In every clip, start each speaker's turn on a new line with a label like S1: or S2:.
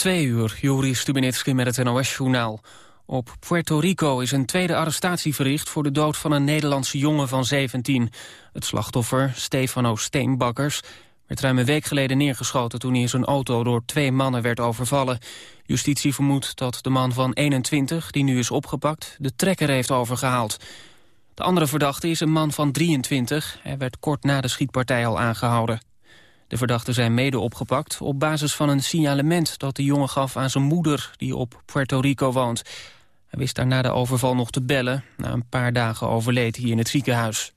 S1: Twee uur, Juri Stubenitski met het NOS-journaal. Op Puerto Rico is een tweede arrestatie verricht... voor de dood van een Nederlandse jongen van 17. Het slachtoffer, Stefano Steenbakkers... werd ruim een week geleden neergeschoten... toen hij in zijn auto door twee mannen werd overvallen. Justitie vermoedt dat de man van 21, die nu is opgepakt... de trekker heeft overgehaald. De andere verdachte is een man van 23. Hij werd kort na de schietpartij al aangehouden. De verdachten zijn mede opgepakt op basis van een signalement dat de jongen gaf aan zijn moeder die op Puerto Rico woont. Hij wist daarna de overval nog te bellen. Na een paar dagen overleed hij in het ziekenhuis.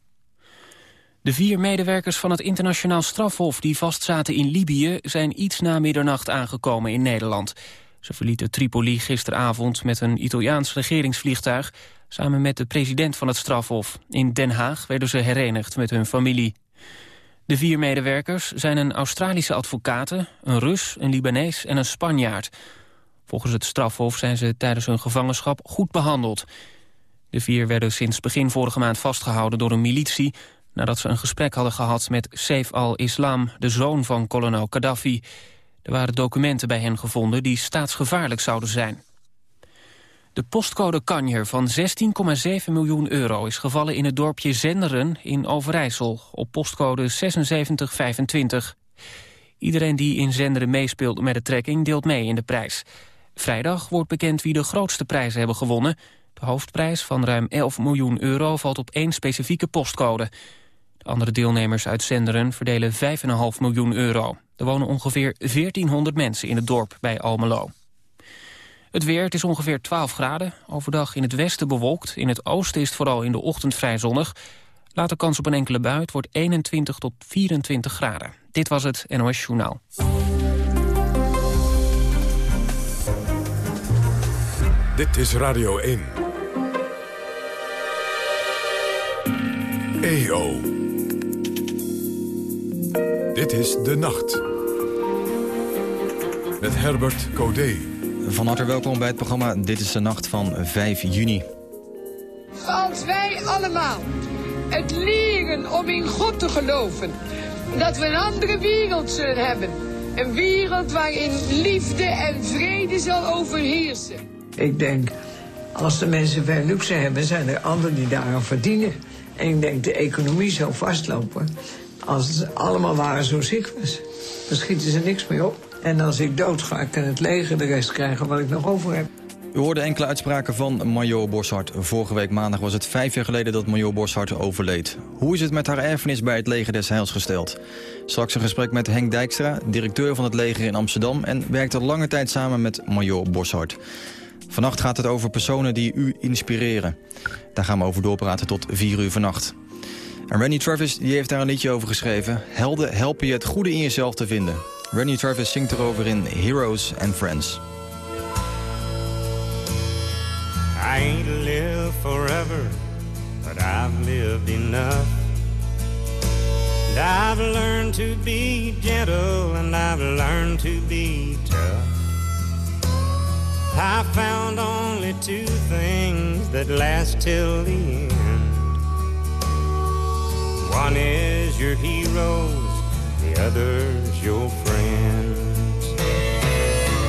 S1: De vier medewerkers van het internationaal strafhof die vastzaten in Libië... zijn iets na middernacht aangekomen in Nederland. Ze verlieten Tripoli gisteravond met een Italiaans regeringsvliegtuig... samen met de president van het strafhof. In Den Haag werden ze herenigd met hun familie. De vier medewerkers zijn een Australische advocaten, een Rus, een Libanees en een Spanjaard. Volgens het strafhof zijn ze tijdens hun gevangenschap goed behandeld. De vier werden sinds begin vorige maand vastgehouden door een militie... nadat ze een gesprek hadden gehad met Saif al-Islam, de zoon van kolonel Gaddafi. Er waren documenten bij hen gevonden die staatsgevaarlijk zouden zijn. De postcode kanjer van 16,7 miljoen euro is gevallen in het dorpje Zenderen in Overijssel op postcode 7625. Iedereen die in Zenderen meespeelt met de trekking deelt mee in de prijs. Vrijdag wordt bekend wie de grootste prijzen hebben gewonnen. De hoofdprijs van ruim 11 miljoen euro valt op één specifieke postcode. De andere deelnemers uit Zenderen verdelen 5,5 miljoen euro. Er wonen ongeveer 1400 mensen in het dorp bij Almelo. Het weer, het is ongeveer 12 graden. Overdag in het westen bewolkt. In het oosten is het vooral in de ochtend vrij zonnig. Later kans op een enkele bui. Het wordt 21 tot 24 graden. Dit was het NOS Journaal.
S2: Dit is Radio 1. EO. Dit is De Nacht. Met Herbert Codé.
S3: Van harte welkom bij het programma Dit is de Nacht van 5 juni.
S4: Als wij allemaal het leren om in God te geloven... dat we een andere wereld zullen hebben... een wereld waarin liefde en vrede zal overheersen.
S5: Ik denk, als de mensen veel luxe hebben... zijn er anderen die daaraan verdienen. En ik denk, de economie zou vastlopen... als het allemaal waren zo ziek was. Dan schieten ze niks meer op. En als ik dood ga, kan het leger de rest krijgen wat ik nog over heb.
S3: U hoorde enkele uitspraken van Major Boshart. Vorige week maandag was het vijf jaar geleden dat Major Boshart overleed. Hoe is het met haar erfenis bij het leger des Heils gesteld? Straks een gesprek met Henk Dijkstra, directeur van het leger in Amsterdam... en werkte lange tijd samen met Major Boshart. Vannacht gaat het over personen die u inspireren. Daar gaan we over doorpraten tot 4 uur vannacht. En Randy Travis die heeft daar een liedje over geschreven. Helden helpen je het goede in jezelf te vinden. Randy Travis zingt erover in Heroes and Friends.
S6: I ain't live forever, but I've lived enough. And I've learned to be gentle and I've learned to be tough. I found only two things that last till the end. One is your heroes, the other's your friends.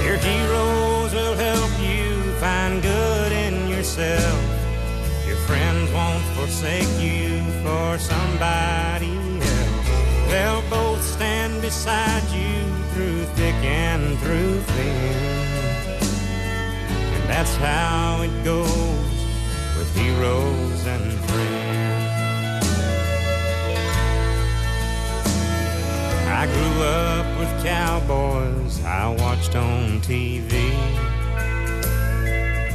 S6: Your heroes will help you find good in yourself. Your friends won't forsake you for somebody else. They'll both stand beside you through thick and through thin. And that's how it goes with heroes and I grew up with cowboys I watched on TV.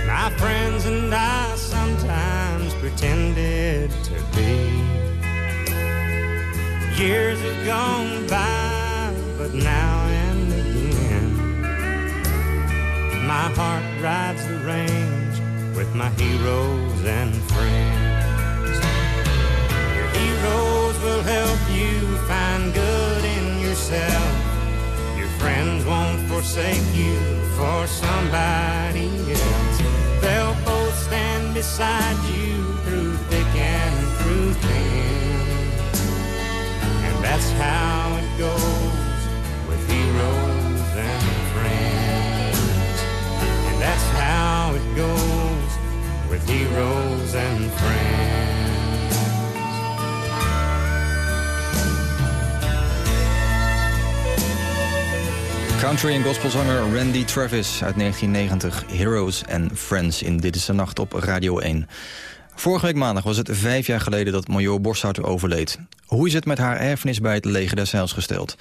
S6: My friends and I sometimes pretended to be. Years have gone by, but now and again, my heart rides the range with my heroes and friends. Your heroes will help you find good yourself. Your friends won't forsake you for somebody else. They'll both stand beside you through thick and through thin. And that's how it goes with heroes and friends. And that's how it goes with heroes and friends.
S3: Country en gospelzanger Randy Travis uit 1990. Heroes and Friends in Dit is de Nacht op Radio 1. Vorige week maandag was het vijf jaar geleden dat Major Boshart overleed. Hoe is het met haar erfenis bij het leger des Heils gesteld?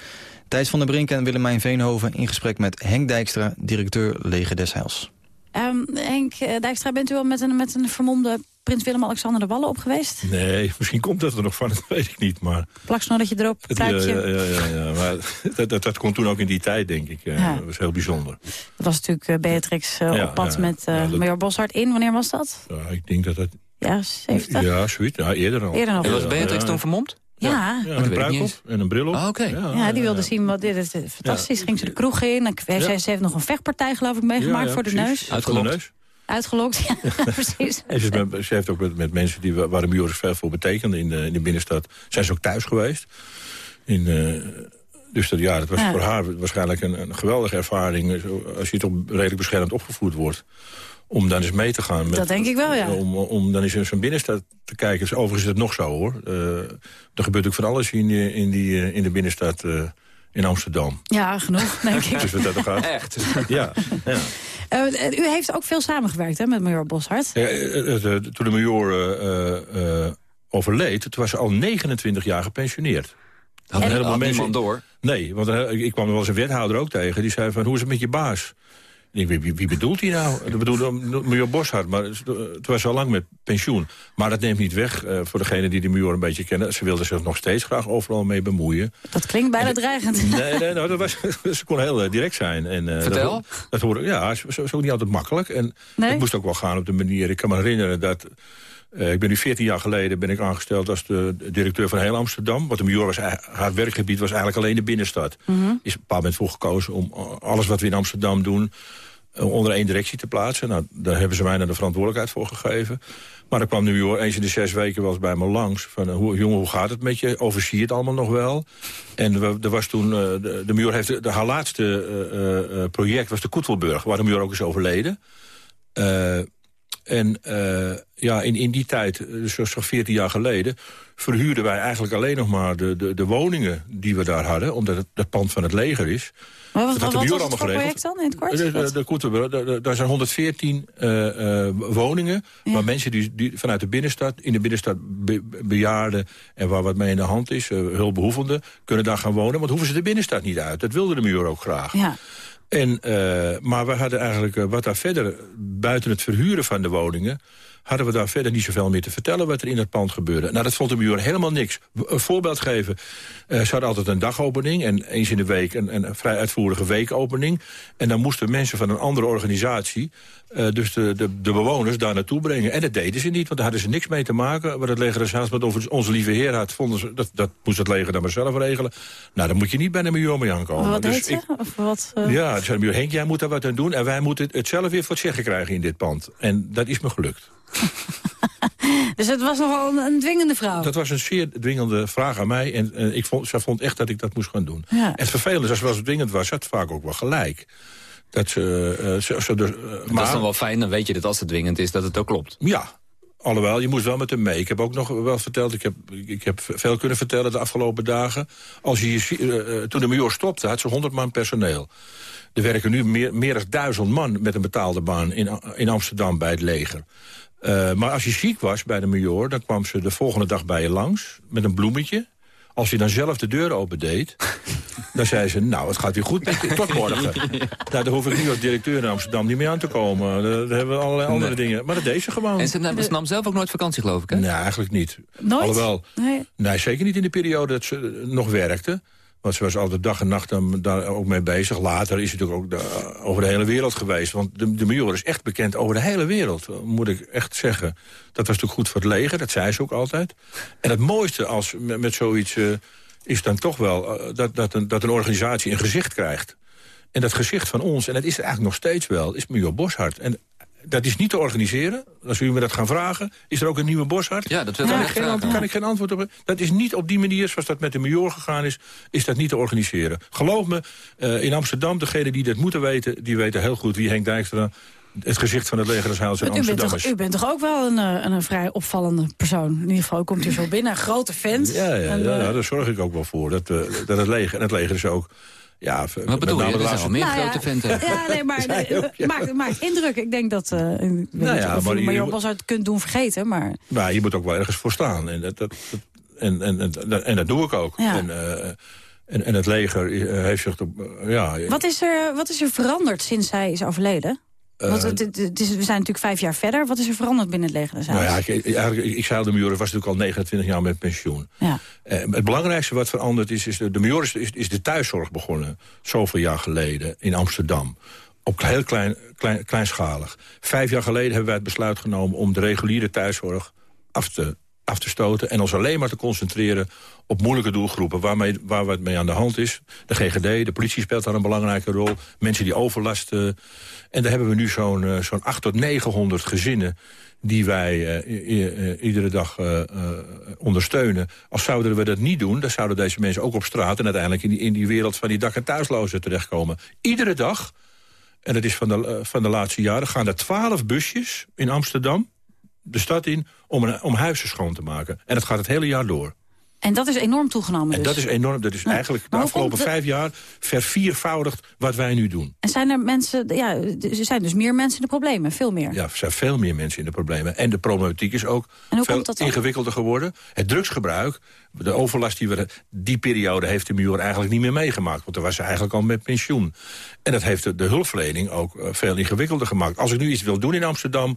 S3: Thijs van der Brink en Willemijn Veenhoven in gesprek met Henk Dijkstra, directeur Leger des Heils.
S7: Um, Henk eh, Dijkstra, bent u al met een, met een vermomde prins Willem-Alexander de Wallen op geweest?
S8: Nee, misschien komt dat er nog van, dat weet ik niet. Maar...
S7: Plaksnorretje erop, pruikje.
S8: Ja, ja, ja, ja, maar dat, dat, dat kon toen ook in die tijd, denk ik. Ja. Dat was heel bijzonder.
S7: Dat was natuurlijk uh, Beatrix uh, op pad met uh, Major Boshart in. Wanneer was dat?
S8: Ja, ik denk dat dat...
S7: Ja, 70?
S8: Ja, zoiets. Ja, eerder al.
S7: Eerder.
S9: En was Beatrix toen vermomd?
S7: Ja.
S8: ja, een pruik op en een bril op.
S9: Oh, oké.
S7: Ja, ja, die wilde zien wat dit is. Fantastisch. Ging ze de kroeg in. En ze, ze heeft nog een vechtpartij geloof ik meegemaakt voor de neus.
S9: Uitgelokt.
S8: de neus.
S7: Uitgelokt, ja, precies.
S8: En ze, met, ze, heeft ook met, met mensen die, waar de Mjoris veel voor betekende in de, in de binnenstad... zijn ze ook thuis geweest. In, uh, dus dat, ja, dat was voor haar waarschijnlijk een, een geweldige ervaring... als je toch redelijk beschermd opgevoed wordt om dan eens mee te gaan. Met,
S7: dat denk ik wel, ja.
S8: Om, om dan eens in zo'n binnenstad te kijken. Dus overigens is het nog zo, hoor. Uh, er gebeurt ook van alles in, die, in, die, in de binnenstad uh, in Amsterdam.
S7: Ja, genoeg, denk ik.
S8: Dus wat dat gaat.
S9: Echt?
S8: Ja, ja.
S7: Uh, u heeft ook veel samengewerkt hè, met major Boshart.
S8: Ja, toen de major overleed, toen was ze al 29 jaar gepensioneerd.
S9: Had een heleboel mensen door?
S8: Nee, want ik kwam er wel eens een wethouder ook tegen. Die zei van, hoe is het met je baas? Ik wie, wie, bedoelt hij nou? Dat bedoelde Major Boshart, maar het was al lang met pensioen. Maar dat neemt niet weg, uh, voor degenen die de Major een beetje kennen... ze wilde zich nog steeds graag overal mee bemoeien.
S7: Dat klinkt bijna dreigend.
S8: Nee, nee nou, dat was, ze kon heel uh, direct zijn. En, uh,
S9: Vertel.
S8: Dat, dat hoorde, ja, het was ook niet altijd makkelijk. En
S7: nee?
S8: het moest ook wel gaan op de manier... Ik kan me herinneren dat... Uh, ik ben nu 14 jaar geleden ben ik aangesteld als de directeur van heel Amsterdam. Wat de major was, haar werkgebied was eigenlijk alleen de binnenstad.
S7: Mm -hmm.
S8: Is op een bepaald moment voor gekozen om alles wat we in Amsterdam doen onder één directie te plaatsen. Nou, daar hebben ze mij naar de verantwoordelijkheid voor gegeven. Maar dan kwam nu joh, eens in de zes weken wel eens bij me langs. Van, hoe, jongen, hoe gaat het met je? Overzie je het allemaal nog wel? En we, er was toen, uh, de, de muur heeft, de, de, haar laatste project was de Koetvelburg, waar de muur ook is overleden. En ja, in, in die tijd, dus zo'n 14 jaar geleden... verhuurden wij eigenlijk alleen nog maar de, de, de woningen die we daar hadden... omdat het, het pand van het leger is.
S7: Maar wat, wat, wat was het voor project dan in het kort?
S8: De, de, daar zijn 114 uh, uh, woningen... Ja. waar mensen die, die vanuit de binnenstad, in de binnenstad be, bejaarden... en waar wat mee in de hand is, hulpbehoevenden... kunnen daar gaan wonen, want hoeven ze de binnenstad niet uit. Dat wilde de muur ook graag.
S7: Ja.
S8: En, uh, maar we hadden eigenlijk uh, wat daar verder, buiten het verhuren van de woningen hadden we daar verder niet zoveel meer te vertellen wat er in het pand gebeurde. Nou, dat vond de muur helemaal niks. Een voorbeeld geven. Uh, ze hadden altijd een dagopening en eens in de week een, een vrij uitvoerige weekopening. En dan moesten mensen van een andere organisatie, uh, dus de, de, de, bewoners, daar naartoe brengen. En dat deden ze niet, want daar hadden ze niks mee te maken. Wat het leger des Heils met over onze lieve heer had, vonden ze, dat, dat moest het leger dan maar zelf regelen. Nou, dan moet je niet bij de muur mee aankomen.
S7: Maar wat
S8: dus?
S7: Of wat, uh...
S8: Ja, zei Henk, jij moet daar wat aan doen. En wij moeten het zelf weer voor het zeggen krijgen in dit pand. En dat is me gelukt.
S7: dus het was nogal een, een, dwingende vrouw?
S8: Dat was een zeer dwingende vraag aan mij. En uh, ik vond, zij vond echt dat ik dat moest gaan doen.
S7: Ja.
S8: En het vervelende is, als het wel dwingend was, had vaak ook wel gelijk. Dat ze, ze, ze dus,
S9: maar, dat is dan wel fijn, dan weet je dat als het dwingend is, dat het ook klopt.
S8: Ja, Alhoewel, je moest wel met hem mee. Ik heb ook nog wel verteld, ik heb, ik heb veel kunnen vertellen de afgelopen dagen. Als je, uh, toen de major stopte, had ze 100 man personeel. Er werken nu meer, meer dan duizend man met een betaalde baan in, in Amsterdam bij het leger. Uh, maar als je ziek was bij de major, dan kwam ze de volgende dag bij je langs met een bloemetje. Als je dan zelf de deur opendeed, dan zei ze... nou, het gaat weer goed met tot morgen. Nou, daar hoef ik nu als directeur in Amsterdam niet mee aan te komen. Daar, daar hebben we allerlei andere nee. dingen. Maar dat deed ze gewoon.
S9: En ze nam, ze nam zelf ook nooit vakantie, geloof ik, hè?
S8: Nee, eigenlijk niet.
S7: Nooit?
S8: Alhoewel,
S7: nee.
S8: nee, zeker niet in de periode dat ze nog werkte. Want ze was altijd dag en nacht daar ook mee bezig. Later is het ook de, over de hele wereld geweest. Want de, de major is echt bekend over de hele wereld, moet ik echt zeggen. Dat was natuurlijk goed voor het leger, dat zei ze ook altijd. En het mooiste als met, zoiets uh, is dan toch wel dat, dat, een, dat een organisatie een gezicht krijgt. En dat gezicht van ons, en dat is er eigenlijk nog steeds wel, is major Boshart. En dat is niet te organiseren. Als u me dat gaan vragen, is er ook een nieuwe Boshart?
S9: Ja, dat wil
S8: kan,
S9: ik
S8: ik geen antwoord, kan ik geen antwoord op. Dat is niet op die manier, zoals dat met de major gegaan is, is dat niet te organiseren. Geloof me, uh, in Amsterdam, degenen die dat moeten weten, die weten heel goed wie Henk Dijkstra het gezicht van het leger des Heils in Amsterdam
S7: u bent, toch, u bent toch ook wel een, een, een, vrij opvallende persoon? In ieder geval komt u zo binnen, grote fans.
S8: Ja, ja,
S7: en,
S8: ja,
S7: uh,
S8: ja daar zorg ik ook wel voor. Dat, uh, dat het leger, en het leger is ook Ja,
S9: Wat bedoel je? Er zijn al meer
S7: Nou ja,
S9: grote venten.
S7: Ja, nee, maar het maakt, maakt indruk. Ik denk dat... eh ik
S8: Nou ja,
S7: of
S8: maar
S7: je
S8: je-
S7: Major Boshart kunt doen vergeten, maar...
S8: Maar je moet ook wel ergens voor staan. En dat, dat, dat- en, en, en, en dat doe ik ook.
S7: Ja.
S8: En, eh, en, en het leger heeft zich... op, ja,
S7: Wat is er, wat is er veranderd sinds hij is overleden? Want het, het- het is, we zijn natuurlijk vijf jaar verder. Wat is er veranderd binnen het leger des
S8: Nou ja, ik, eigenlijk, ik, zei al, de major was natuurlijk al 29 jaar met pensioen.
S7: Ja.
S8: Eh, het belangrijkste wat veranderd is, is de, de major is, is, is de thuiszorg begonnen. Zoveel jaar geleden in Amsterdam. Op heel klein, klein, kleinschalig. Vijf jaar geleden hebben wij het besluit genomen om de reguliere thuiszorg af te, af te stoten. En ons alleen maar te concentreren op moeilijke doelgroepen. Waarmee, waar wat mee aan de hand is. De GGD, de politie speelt daar een belangrijke rol. Mensen die overlast... eh, en daar hebben we nu zo'n eh, zo'n 8 tot 900 gezinnen die wij eh, eh, iedere dag ondersteunen. Als zouden we dat niet doen, dan zouden deze mensen ook op straat... en uiteindelijk in die, in die wereld van die dak- en thuislozen terechtkomen. Iedere dag, en dat is van de, van de laatste jaren... gaan er twaalf busjes in Amsterdam de stad in om, een, om huizen schoon te maken. En dat gaat het hele jaar door.
S7: En dat is enorm toegenomen
S8: En
S7: dus.
S8: dat is enorm. Dat is eigenlijk de afgelopen vijf jaar verviervoudigd wat wij nu doen.
S7: En zijn er mensen... Ja, er zijn dus meer mensen in de problemen, veel meer.
S8: Ja, er zijn veel meer mensen in de problemen. En de problematiek is ook veel
S7: dan?
S8: ingewikkelder geworden. Het drugsgebruik, de overlast die we... Die periode heeft de muur eigenlijk niet meer meegemaakt. Want toen was ze eigenlijk al met pensioen. En dat heeft de, de hulpverlening ook eh, veel ingewikkelder gemaakt. Als ik nu iets wil doen in Amsterdam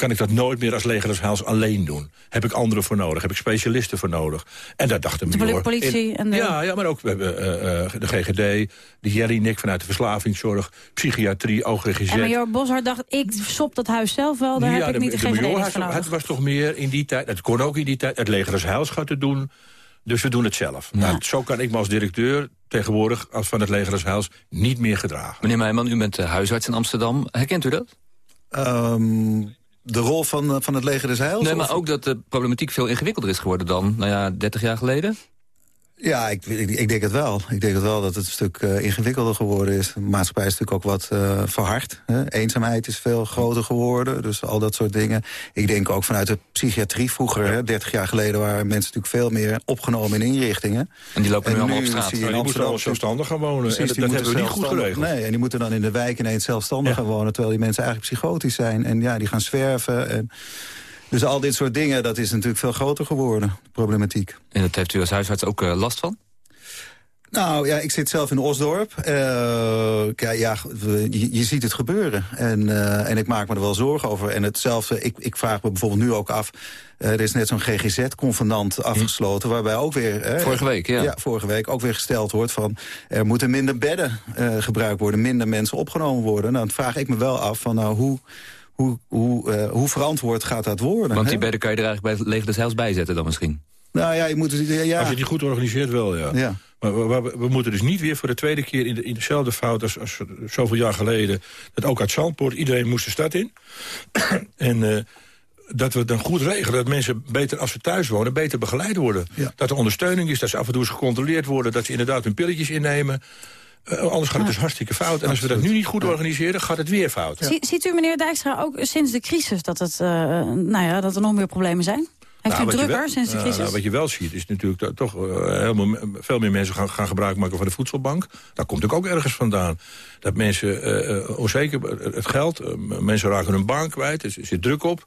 S8: kan ik dat nooit meer als leger des Heils alleen doen. Heb ik anderen voor nodig, heb ik specialisten voor nodig. En dat dacht de
S7: De politie en de-
S8: Ja, ja, maar ook we hebben, eh, eh, de GGD, de Jellinek vanuit de verslavingszorg... psychiatrie, OGGZ.
S7: En Major Boshart dacht, ik sop dat huis zelf wel, daar heb ik niet de,
S8: de major, het,
S7: voor nodig.
S8: het was toch meer in die tijd, het kon ook in die tijd, het leger des Heils gaat het doen, dus we doen het zelf. Nou, zo kan ik me als directeur tegenwoordig als van het leger Heils niet meer gedragen.
S9: Meneer Meijman, u bent eh, huisarts in Amsterdam. Herkent u dat?
S10: Ehm, de rol van, eh, van het leger des Heils?
S9: Nee,
S10: Of-
S9: maar ook dat de problematiek veel ingewikkelder is geworden dan, nou ja, 30 jaar geleden.
S10: Ja, ik, ik, ik denk het wel. Ik denk het wel dat het een stuk eh, ingewikkelder geworden is. De maatschappij is natuurlijk ook wat eh, verhard. Hè? Eenzaamheid is veel groter geworden, dus al dat soort dingen. Ik denk ook vanuit de psychiatrie vroeger, hè, 30 jaar geleden... waren mensen natuurlijk veel meer opgenomen in inrichtingen.
S9: En die lopen nu allemaal op straat.
S10: je in
S8: Maar die moeten allemaal zelfstandig gaan wonen.
S10: Precies,
S8: en dat,
S10: die
S8: dat
S10: moeten
S8: hebben we niet goed geregeld.
S10: Nee, en die moeten dan in de wijk ineens zelfstandig
S8: Ja.
S10: gaan wonen... terwijl die mensen eigenlijk psychotisch zijn. En ja, die gaan zwerven. En, dus al dit soort dingen, dat is natuurlijk veel groter geworden, de problematiek.
S9: En dat heeft u als huisarts ook eh, last van?
S10: Nou ja, ik zit zelf in Osdorp. Eh, ja, je, je ziet het gebeuren. En, eh, en ik maak me er wel zorgen over. En hetzelfde, ik, ik vraag me bijvoorbeeld nu ook af... er is net zo'n GGZ-convenant afgesloten... waarbij ook weer...
S9: Vorige week, ja.
S10: Ja, vorige week ook weer gesteld wordt van... er moeten minder bedden gebruikt worden, minder mensen opgenomen worden. Nou, dan vraag ik me wel af van nou, hoe... Hoe, hoe, eh, hoe verantwoord gaat dat worden?
S9: Want
S10: hè?
S9: die bedden kan je er eigenlijk bij het leger des Heils bij zetten dan misschien.
S10: Nou ja, je moet... Ja,
S8: Als je die goed organiseert wel, ja.
S10: ja.
S8: Maar we, we- we moeten dus niet weer voor de tweede keer in, de, in dezelfde fout als, als zoveel jaar geleden. Dat ook uit Zandpoort, iedereen moest de stad in. en eh, dat we het dan goed regelen. Dat mensen beter, als ze thuis wonen, beter begeleid worden.
S10: Ja.
S8: Dat er ondersteuning is, dat ze af en toe eens gecontroleerd worden. Dat ze inderdaad hun pilletjes innemen. Eh, anders gaat het dus hartstikke fout. En als we dat nu niet goed organiseren, gaat het weer fout.
S7: Zie- Ziet u, meneer Dijkstra, ook sinds de crisis dat, het, eh, nou ja, dat er nog meer problemen zijn? Heeft
S8: Nou,
S7: u drukker
S8: wel-
S7: sinds de crisis?
S8: nou, wat je wel ziet is natuurlijk dat toch eh, helemaal, veel meer mensen gaan, gaan gebruik maken van de voedselbank. Daar komt ook, ook ergens vandaan. Dat mensen eh, eh, onzeker, het geld, mensen raken hun baan kwijt, er zit druk op.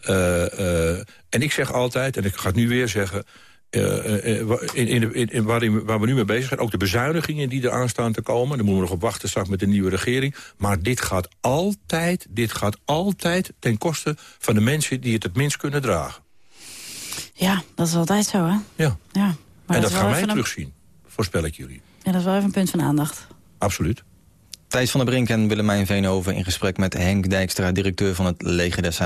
S8: Eh, eh, en ik zeg altijd, en ik ga het nu weer zeggen... eh, eh, in, in, in, in waarin, waar we nu mee bezig zijn, ook de bezuinigingen die eraan staan te komen... daar moeten we nog op wachten straks met de nieuwe regering. Maar dit gaat altijd, dit gaat altijd ten koste van de mensen die het het minst kunnen dragen.
S7: Ja, dat is altijd zo, hè?
S8: Ja.
S7: Ja, maar
S8: en dat
S7: wel
S8: gaan wij terugzien, voorspel ik jullie.
S7: Ja, dat is wel even een punt van aandacht.
S8: Absoluut.
S3: Thijs van der Brink en Willemijn Veenhoven in gesprek met Henk Dijkstra, directeur van het Leger des.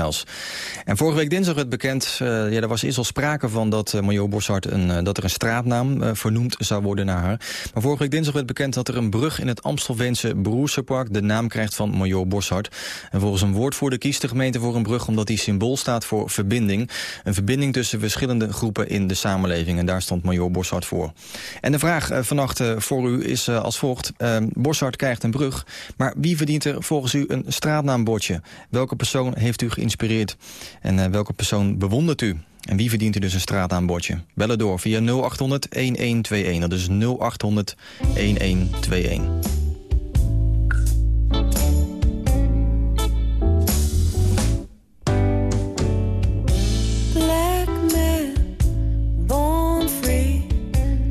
S3: En vorige week dinsdag werd bekend, uh, ja, er was eerst al sprake van dat uh, Major Boshart een, uh, dat er een straatnaam vernoemd zou worden naar haar. Maar vorige week dinsdag werd bekend dat er een brug in het Amstelveense Broerserpark de naam krijgt van Major Boshart. En volgens een woordvoerder kiest de gemeente voor een brug omdat die symbool staat voor verbinding. Een verbinding tussen verschillende groepen in de samenleving. En daar stond Major Boshart voor. En de vraag vannacht voor u is als volgt. Boshart krijgt een brug. Maar wie verdient er volgens u een straatnaambordje? Welke persoon heeft u geïnspireerd? En uh, welke persoon bewondert u? En wie verdient er dus een straataanbodje? Bellen door via 0800 1121. Dat is 0800 1121.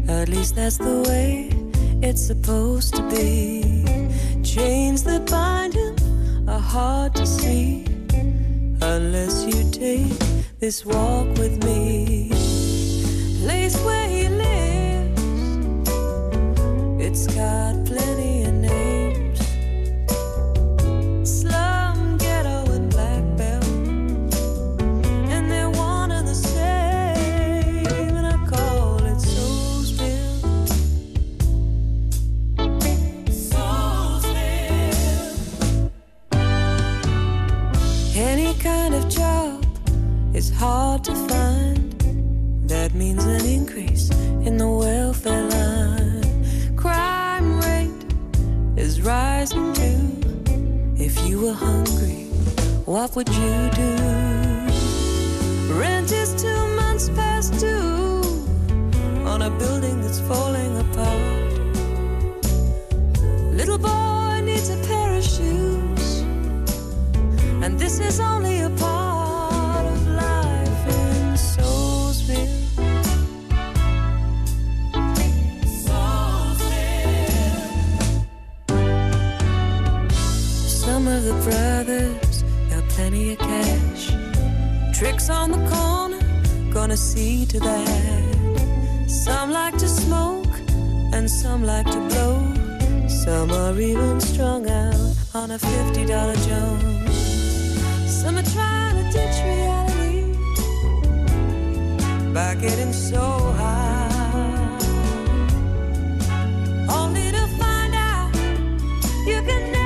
S11: At least that's the way it's supposed to be. Chains that bind him are hard to see unless you take this walk with me. Place where he lives, it's got means an increase in the welfare line. Crime rate is rising too. If you were hungry, what would you do? Rent is two months past due on a building that's falling apart. Little boy needs a pair of shoes, and this is only a part brothers got plenty of cash. Tricks on the corner, gonna see to that. Some like to smoke, and some like to blow. Some are even strung out on a $50 Jones. Some are trying to ditch reality by getting so high. Only to find out you can never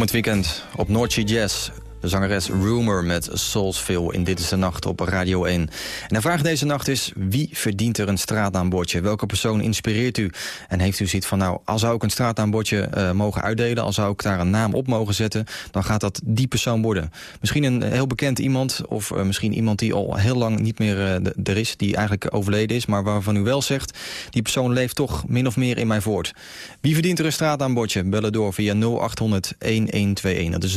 S3: Komend weekend op Noordse Jazz. De zangeres Rumor met Soulsville in Dit is de Nacht op Radio 1. En de vraag deze nacht is, wie verdient er een straataanbodje? Welke persoon inspireert u? En heeft u ziet van, nou, als zou ik een straataanbodje uh, mogen uitdelen... als zou ik daar een naam op mogen zetten... dan gaat dat die persoon worden. Misschien een heel bekend iemand... of uh, misschien iemand die al heel lang niet meer uh, er is... die eigenlijk overleden is, maar waarvan u wel zegt... die persoon leeft toch min of meer in mij voort. Wie verdient er een straataanbodje? Bellen door via 0800-1121. Dat is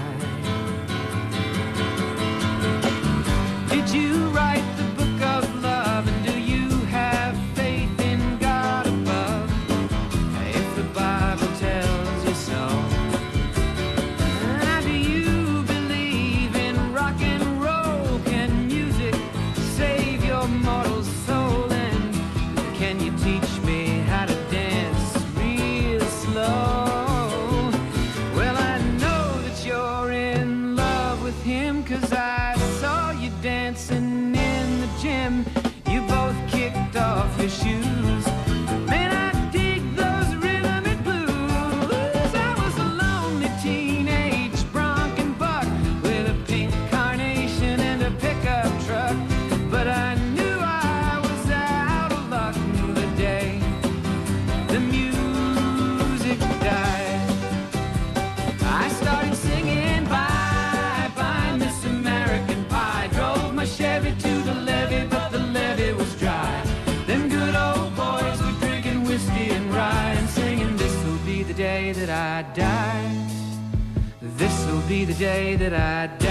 S12: Day that I die.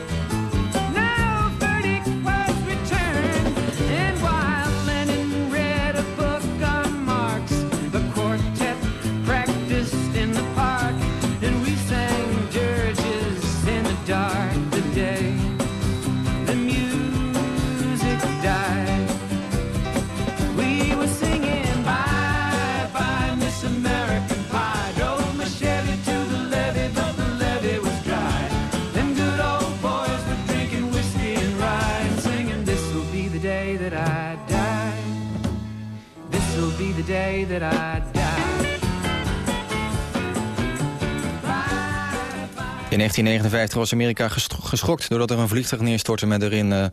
S12: In
S3: 1959 was Amerika geschokt doordat er een vliegtuig neerstortte met erin eh,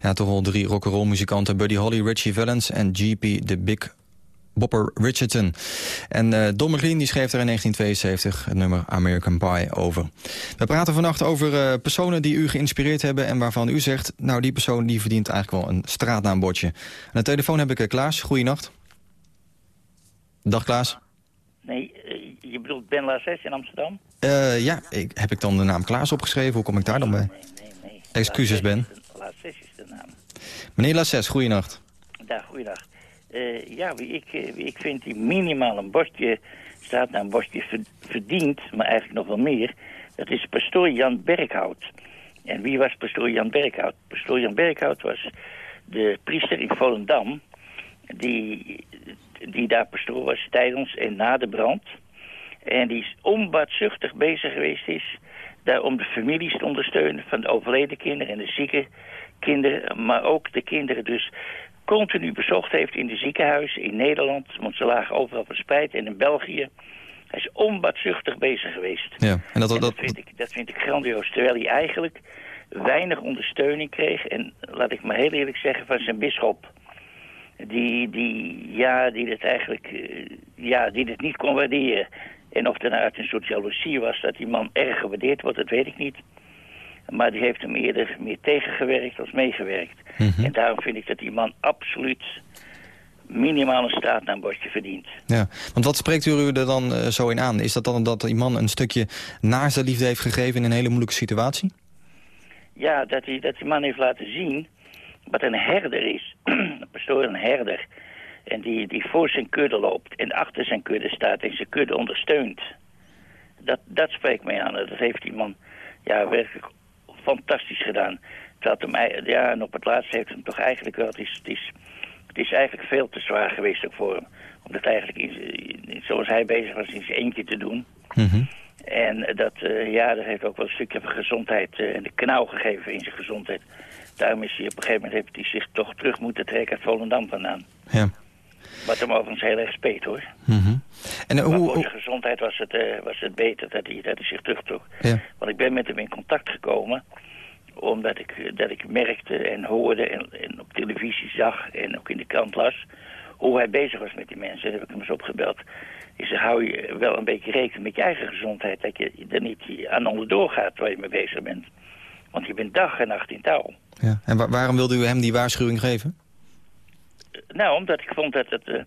S3: ja, toch al drie rock'n'roll muzikanten. Buddy Holly, Richie Valens en GP de Big Bopper Richardson. En eh Don McLean die schreef er in 1972 het nummer American Pie over. We praten vannacht over eh, personen die u geïnspireerd hebben... en waarvan u zegt, nou die persoon die verdient eigenlijk wel een straatnaambordje. Aan de telefoon heb ik eh, Klaas. Goeienacht. Dag Klaas.
S13: Nee, eh, je bedoelt Ben Lasses in Amsterdam?
S3: Eh, ja, ik, heb ik dan de naam Klaas opgeschreven? Hoe kom ik daar dan bij? Excuses, Ben.
S13: Lasses is de naam.
S3: Meneer Lasses, goeienacht.
S13: Dag, goeiedag. Eh, ja, wie ik, wie ik vind die minimaal een bordje, staat naar een bordje ver- verdient, maar eigenlijk nog wel meer, dat is pastoor Jan Berghout. En wie was pastoor Jan Berghout? Pastoor Jan Berghout was de priester in Volendam, die, die daar pastoor was tijdens en na de brand. En die is onbaatzuchtig bezig geweest is daar om de families te ondersteunen van de overleden kinderen en de zieke kinderen, maar ook de kinderen dus continu bezocht heeft in de ziekenhuizen in Nederland, want ze lagen overal verspreid en in België. Hij is onbaatzuchtig bezig geweest.
S3: Ja, en dat,
S13: En
S3: dat,
S13: dat, vind ik, dat vind ik grandioos, terwijl hij eigenlijk weinig ondersteuning kreeg. En laat ik maar heel eerlijk zeggen, van zijn bisschop. Die, die, ja, die het eigenlijk eh, ja, die het niet kon waarderen. En of er nou uit een soort jaloezie was dat die man erg gewaardeerd wordt, dat weet ik niet. Maar die heeft hem eerder meer tegengewerkt als meegewerkt. En daarom vind ik dat die man absoluut minimaal een straatnaambordje verdient.
S3: Ja, want wat spreekt u er dan eh, zo in aan? Is dat dan dat die man een stukje naaste liefde heeft gegeven in een hele moeilijke situatie?
S13: Ja, dat die, dat die man heeft laten zien wat een herder is. een pastoor, een herder. En die, die voor zijn kudde loopt en achter zijn kudde staat en zijn kudde ondersteunt. Dat, dat spreekt mij aan. Dat heeft die man ja, werkelijk fantastisch gedaan. Dat hem, ja, en op het laatst heeft hem toch eigenlijk wel... Het is, het is, het is eigenlijk veel te zwaar geweest ook voor hem. Om dat eigenlijk, in, zoals hij bezig was, in zijn eentje te doen. En dat, eh, ja, dat heeft ook wel een stukje van gezondheid eh, en de knauw gegeven in zijn gezondheid. Daarom is hij op een gegeven moment heeft hij zich toch terug moeten trekken uit Volendam vandaan.
S3: Ja.
S13: Wat hem overigens heel erg speet hoor.
S3: En eh,
S13: maar
S3: hoe...
S13: voor zijn gezondheid was het, eh, was het beter dat hij, dat hij zich terugtrok.
S3: Ja.
S13: Want ik ben met hem in contact gekomen omdat ik, dat ik merkte en hoorde en, en op televisie zag en ook in de krant las hoe hij bezig was met die mensen. En heb ik hem eens opgebeld. Ik hou je wel een beetje rekening met je eigen gezondheid, dat je er niet aan onderdoor gaat waar je mee bezig bent. Want je bent dag en nacht in touw.
S3: ja. En wa- waarom wilde u hem die waarschuwing geven?
S13: Nou, omdat ik vond dat, het, eh,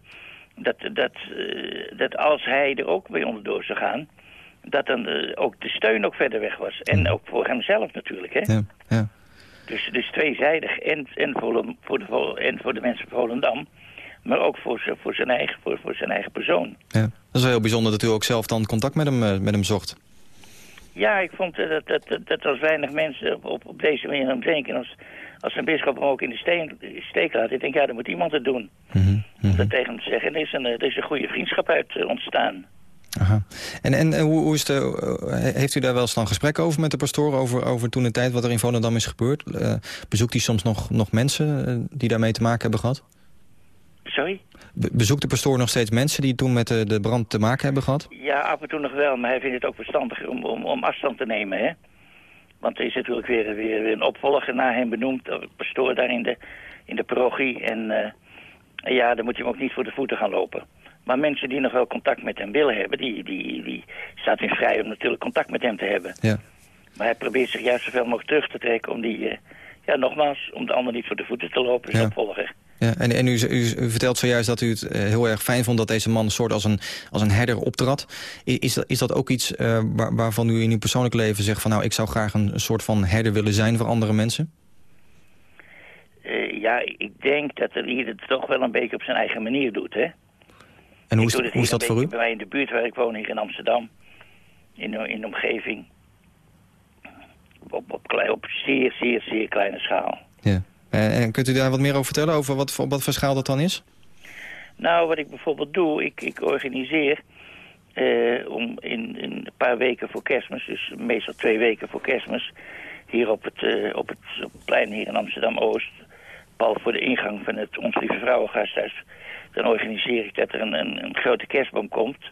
S13: dat, dat, eh, dat als hij er ook mee onderdoor zou gaan... dat dan eh, ook de steun ook verder weg was. En ook voor hemzelf natuurlijk, hè.
S3: Ja, ja.
S13: Dus, dus tweezijdig. En, en, voor de, voor de, Vol- en voor de mensen van Volendam... maar ook voor, zijn- voor, zijn, eigen, voor, voor zijn eigen persoon.
S3: ja. Dat is wel heel bijzonder dat u ook zelf dan contact met hem, eh, met hem zocht.
S13: Ja, ik vond eh, dat, dat, dat, dat als weinig mensen op, op, op deze manier aan denken... als, als een bischop hem ook in de steen, steek laat... ik denk, ja, dan moet iemand het doen. Om dat tegen hem te zeggen. En er is een, er is een goede vriendschap uit eh, ontstaan.
S3: Aha. En, en eh, hoe, hoe is de, heeft u daar wel eens dan gesprekken over met de pastoor... over, over toen de tijd wat er in Volendam is gebeurd? Bezoekt hij soms nog, nog mensen die daarmee te maken hebben gehad?
S13: Sorry?
S3: Be- bezoekt de pastoor nog steeds mensen die toen met de, de brand te maken hebben gehad?
S13: Ja, af en toe nog wel, maar hij vindt het ook verstandig om, om, om afstand te nemen, hè. Want er is natuurlijk weer, weer, weer een opvolger naar hem benoemd, een pastoor daar in de, in de parochie. En eh, ja, dan moet je hem ook niet voor de voeten gaan lopen. Maar mensen die nog wel contact met hem willen hebben, die, die, die staat in vrij om natuurlijk contact met hem te hebben.
S3: Ja.
S13: Maar hij probeert zich juist zoveel mogelijk terug te trekken om die, eh, ja, nogmaals, om de ander niet voor de voeten te lopen, zijn
S3: Ja.
S13: opvolger.
S3: Ja, en en u, u, u vertelt zojuist dat u het eh, heel erg fijn vond... dat deze man een soort als een, als een herder optrad. Is, dat, is dat ook iets eh, waar- waarvan u in uw persoonlijk leven zegt... van nou, ik zou graag een, een soort van herder willen zijn voor andere mensen?
S13: Eh, ja, ik denk dat hij het toch wel een beetje op zijn eigen manier doet, hè.
S3: En hoe is, hoe is dat voor u?
S13: Bij mij in de buurt waar ik woon, hier in Amsterdam. In, de- in de omgeving. Op, op, klei- op zeer, zeer, zeer kleine schaal.
S3: Ja. En, en kunt u daar wat meer over vertellen? Over wat, voor- wat voor schaal dat dan is?
S13: Nou, wat ik bijvoorbeeld doe, ik, ik organiseer eh, om in, in een paar weken voor kerstmis, dus meestal twee weken voor kerstmis, hier op het, eh, op het, op plein hier in Amsterdam-Oost, pal voor de ingang van het Ons Lieve Vrouwengasthuis, dan organiseer ik dat er een, een, een grote kerstboom komt.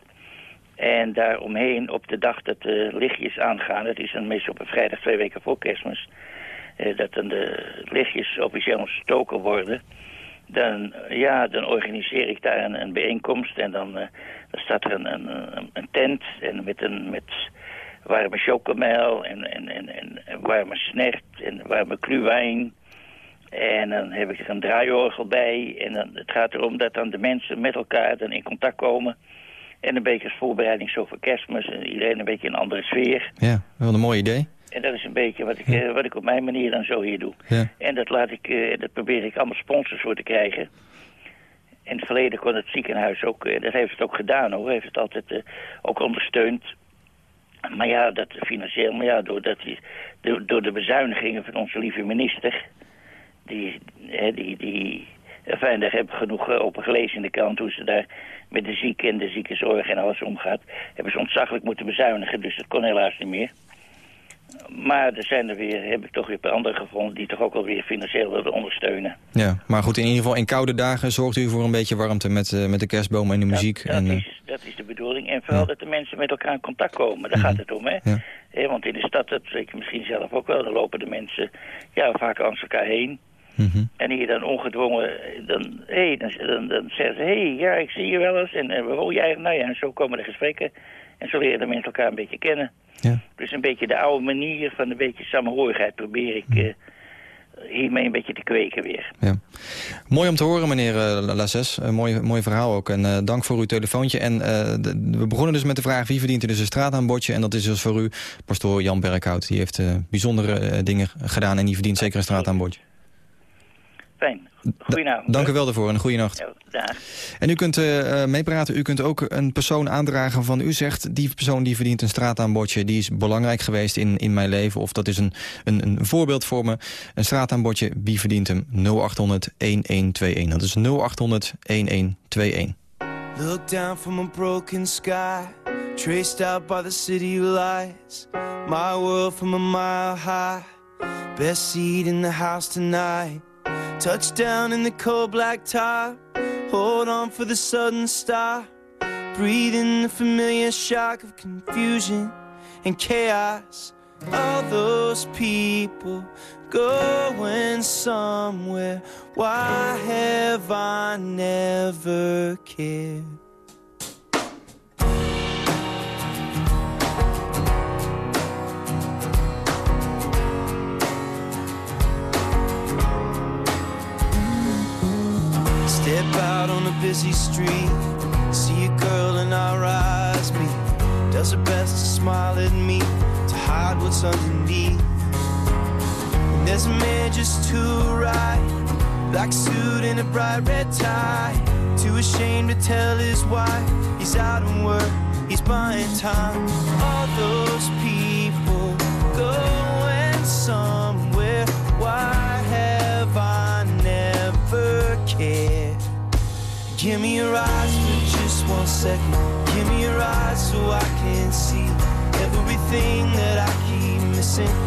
S13: En daaromheen op de dag dat de lichtjes aangaan, dat is dan meestal op een vrijdag twee weken voor kerstmis, eh, dat dan de lichtjes officieel ontstoken worden dan, eh, ja, dan organiseer ik daar een, een bijeenkomst en dan, eh, staat er een, een, tent en met, een, met warme chocomel en, en, en, en, en warme snert en warme kluwijn. En dan heb ik er een draaiorgel bij en dan, het gaat erom dat dan de mensen met elkaar dan in contact komen. En een beetje als voorbereiding zo voor kerstmis en iedereen een beetje in een andere sfeer.
S3: Ja, wel een mooi idee.
S13: En dat is een beetje wat ik, eh, wat ik op mijn manier dan zo hier doe.
S3: Ja.
S13: En dat, laat ik, eh, dat probeer ik allemaal sponsors voor te krijgen. In het verleden kon het ziekenhuis ook, eh, dat heeft het ook gedaan hoor, heeft het altijd ook ondersteund. Maar ja, dat financieel, maar ja, doordat die, door, door de bezuinigingen van onze lieve minister, die, hè, die, die Enfin, daar heb ik genoeg over gelezen in de krant hoe ze daar met de zieken en de ziekenzorg en alles omgaat. Hebben ze ontzaglijk moeten bezuinigen, dus dat kon helaas niet meer. Maar er zijn er weer, heb ik toch weer anderen gevonden die toch ook alweer financieel willen ondersteunen.
S3: Ja, maar goed, in ieder geval in koude dagen zorgt u voor een beetje warmte met, eh, met de kerstboom en de muziek.
S13: Dat,
S3: en, eh,
S13: is, dat is de bedoeling. En vooral dat de mensen met elkaar in contact komen. Daar gaat het om, hè.
S3: Ja.
S13: Want in de stad, dat weet je misschien zelf ook wel, dan lopen de mensen ja, vaak langs elkaar heen.
S3: Mhm.
S13: En hier dan ongedwongen, dan, hey, dan, dan, dan zeggen ze, hé, hey, ja, ik zie je wel eens. En eh, waar woon je eigenlijk? Nou ja, en zo komen de gesprekken. En zo leren de mensen elkaar een beetje kennen.
S3: Ja.
S13: Dus een beetje de oude manier van een beetje samenhorigheid probeer ik eh, hiermee een beetje te kweken weer.
S3: Ja. Mooi om te horen, meneer uh, Lasses. Een mooi, mooi verhaal ook. En uh, dank voor uw telefoontje. En uh, de, we begonnen dus met de vraag wie verdient er dus een straataanbodje. En dat is dus voor u, pastoor Jan Berkhout. Die heeft bijzondere dingen gedaan en die verdient zeker een straataanbodje.
S13: Fijn. Goedenavond.
S3: Dank u wel daarvoor en een goede nacht.
S13: Ja,
S3: en u kunt uh, meepraten, u kunt ook een persoon aandragen van u zegt... die persoon die verdient een straataanbodje, die is belangrijk geweest in, in mijn leven... of dat is een, een, een voorbeeld voor me. Een straataanbodje, wie verdient hem? 0800-1121. Dat is 0800-1121.
S14: Look down from a broken sky Traced out by the city lights My world from a mile high Best seat in the house tonight Touchdown in the cold black top. Hold on for the sudden stop. Breathe in the familiar shock of confusion and chaos. All those people going somewhere. Why have I never cared? Step out on a busy street, see a girl in our eyes meet. Does her best to smile at me, to hide what's underneath. And there's a man just to right, black suit and a bright red tie. Too ashamed to tell his wife he's out on work, he's buying time. All those people going somewhere. Why Give me your eyes for just one second. Give me your eyes so I can see everything that I keep missing.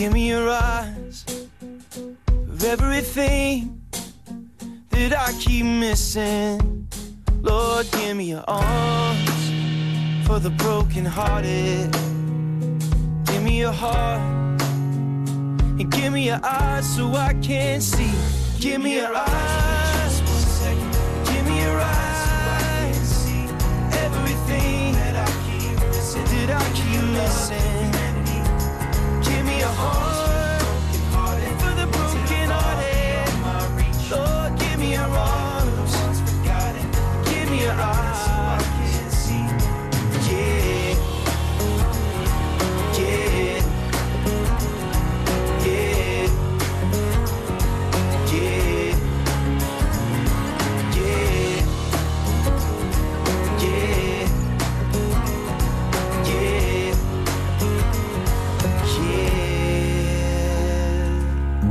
S14: Give me your eyes of everything that I keep missing. Lord, give me your arms for the broken hearted. Give me your heart and give me your eyes so I can see. Give me your eyes. Give me your eyes. Everything that I keep missing. Oh.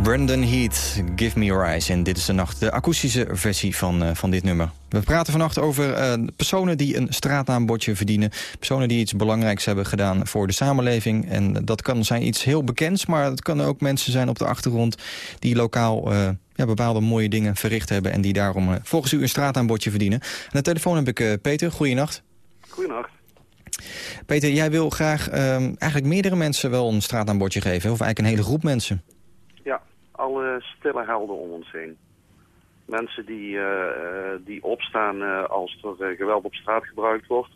S3: Brandon Heath, Give Me Your Eyes. En dit is de nacht, de akoestische versie van, uh, van dit nummer. We praten vannacht over uh, personen die een straatnaambordje verdienen. Personen die iets belangrijks hebben gedaan voor de samenleving. En dat kan zijn iets heel bekends, maar het kunnen ook mensen zijn op de achtergrond... die lokaal uh, ja, bepaalde mooie dingen verricht hebben... en die daarom volgens u een straataanbordje verdienen. Aan de telefoon heb ik Peter. Goeienacht.
S15: Goeienacht.
S3: Peter, jij wil graag eigenlijk meerdere mensen wel een straataanbordje geven. Of eigenlijk een hele groep mensen.
S15: Alle stille helden om ons heen. Mensen die, uh, die opstaan uh, als er geweld op straat gebruikt wordt.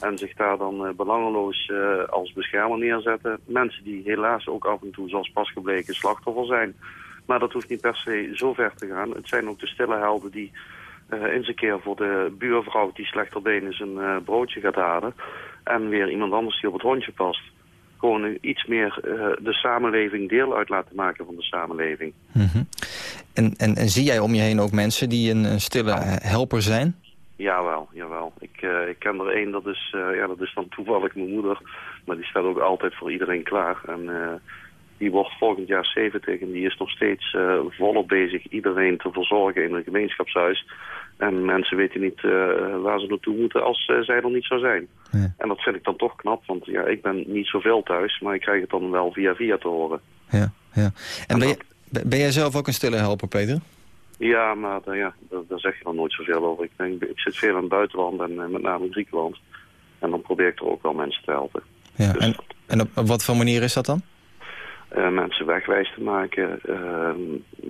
S15: En zich daar dan belangeloos als beschermer neerzetten. Mensen die helaas ook af en toe, zoals pas gebleken, slachtoffer zijn. Maar dat hoeft niet per se zo ver te gaan. Het zijn ook de stille helden die eens een keer voor de buurvrouw die slechter been is een broodje gaat halen. En weer iemand anders die op het hondje past gewoon iets meer uh, de samenleving deel uit laten maken van de samenleving.
S3: Mm -hmm. en, en, en zie jij om je heen ook mensen die een, stille helper zijn?
S15: Jawel, jawel. Ik, uh, ik ken er één, dat is, uh, ja, dat is dan toevallig mijn moeder. Maar die staat ook altijd voor iedereen klaar. En Die wordt volgend jaar 70 en die is nog steeds eh, volop bezig iedereen te verzorgen in een gemeenschapshuis. En mensen weten niet eh, waar ze naartoe moeten als eh, zij er niet zou zijn. En dat vind ik dan toch knap, want ja, ik ben niet zoveel thuis, maar ik krijg het dan wel via via te horen.
S3: Ja, ja. En ben, je, ben jij zelf ook een stille helper, Peter?
S15: Ja, maar daar, ja, daar, daar zeg je dan nooit zoveel over. Ik, denk, ik zit veel in het buitenland en eh, met name in Griekenland. En dan probeer ik er ook wel mensen te helpen.
S3: Ja. En, en op, op wat voor manier is dat dan?
S15: Eh, mensen wegwijs te maken. eh,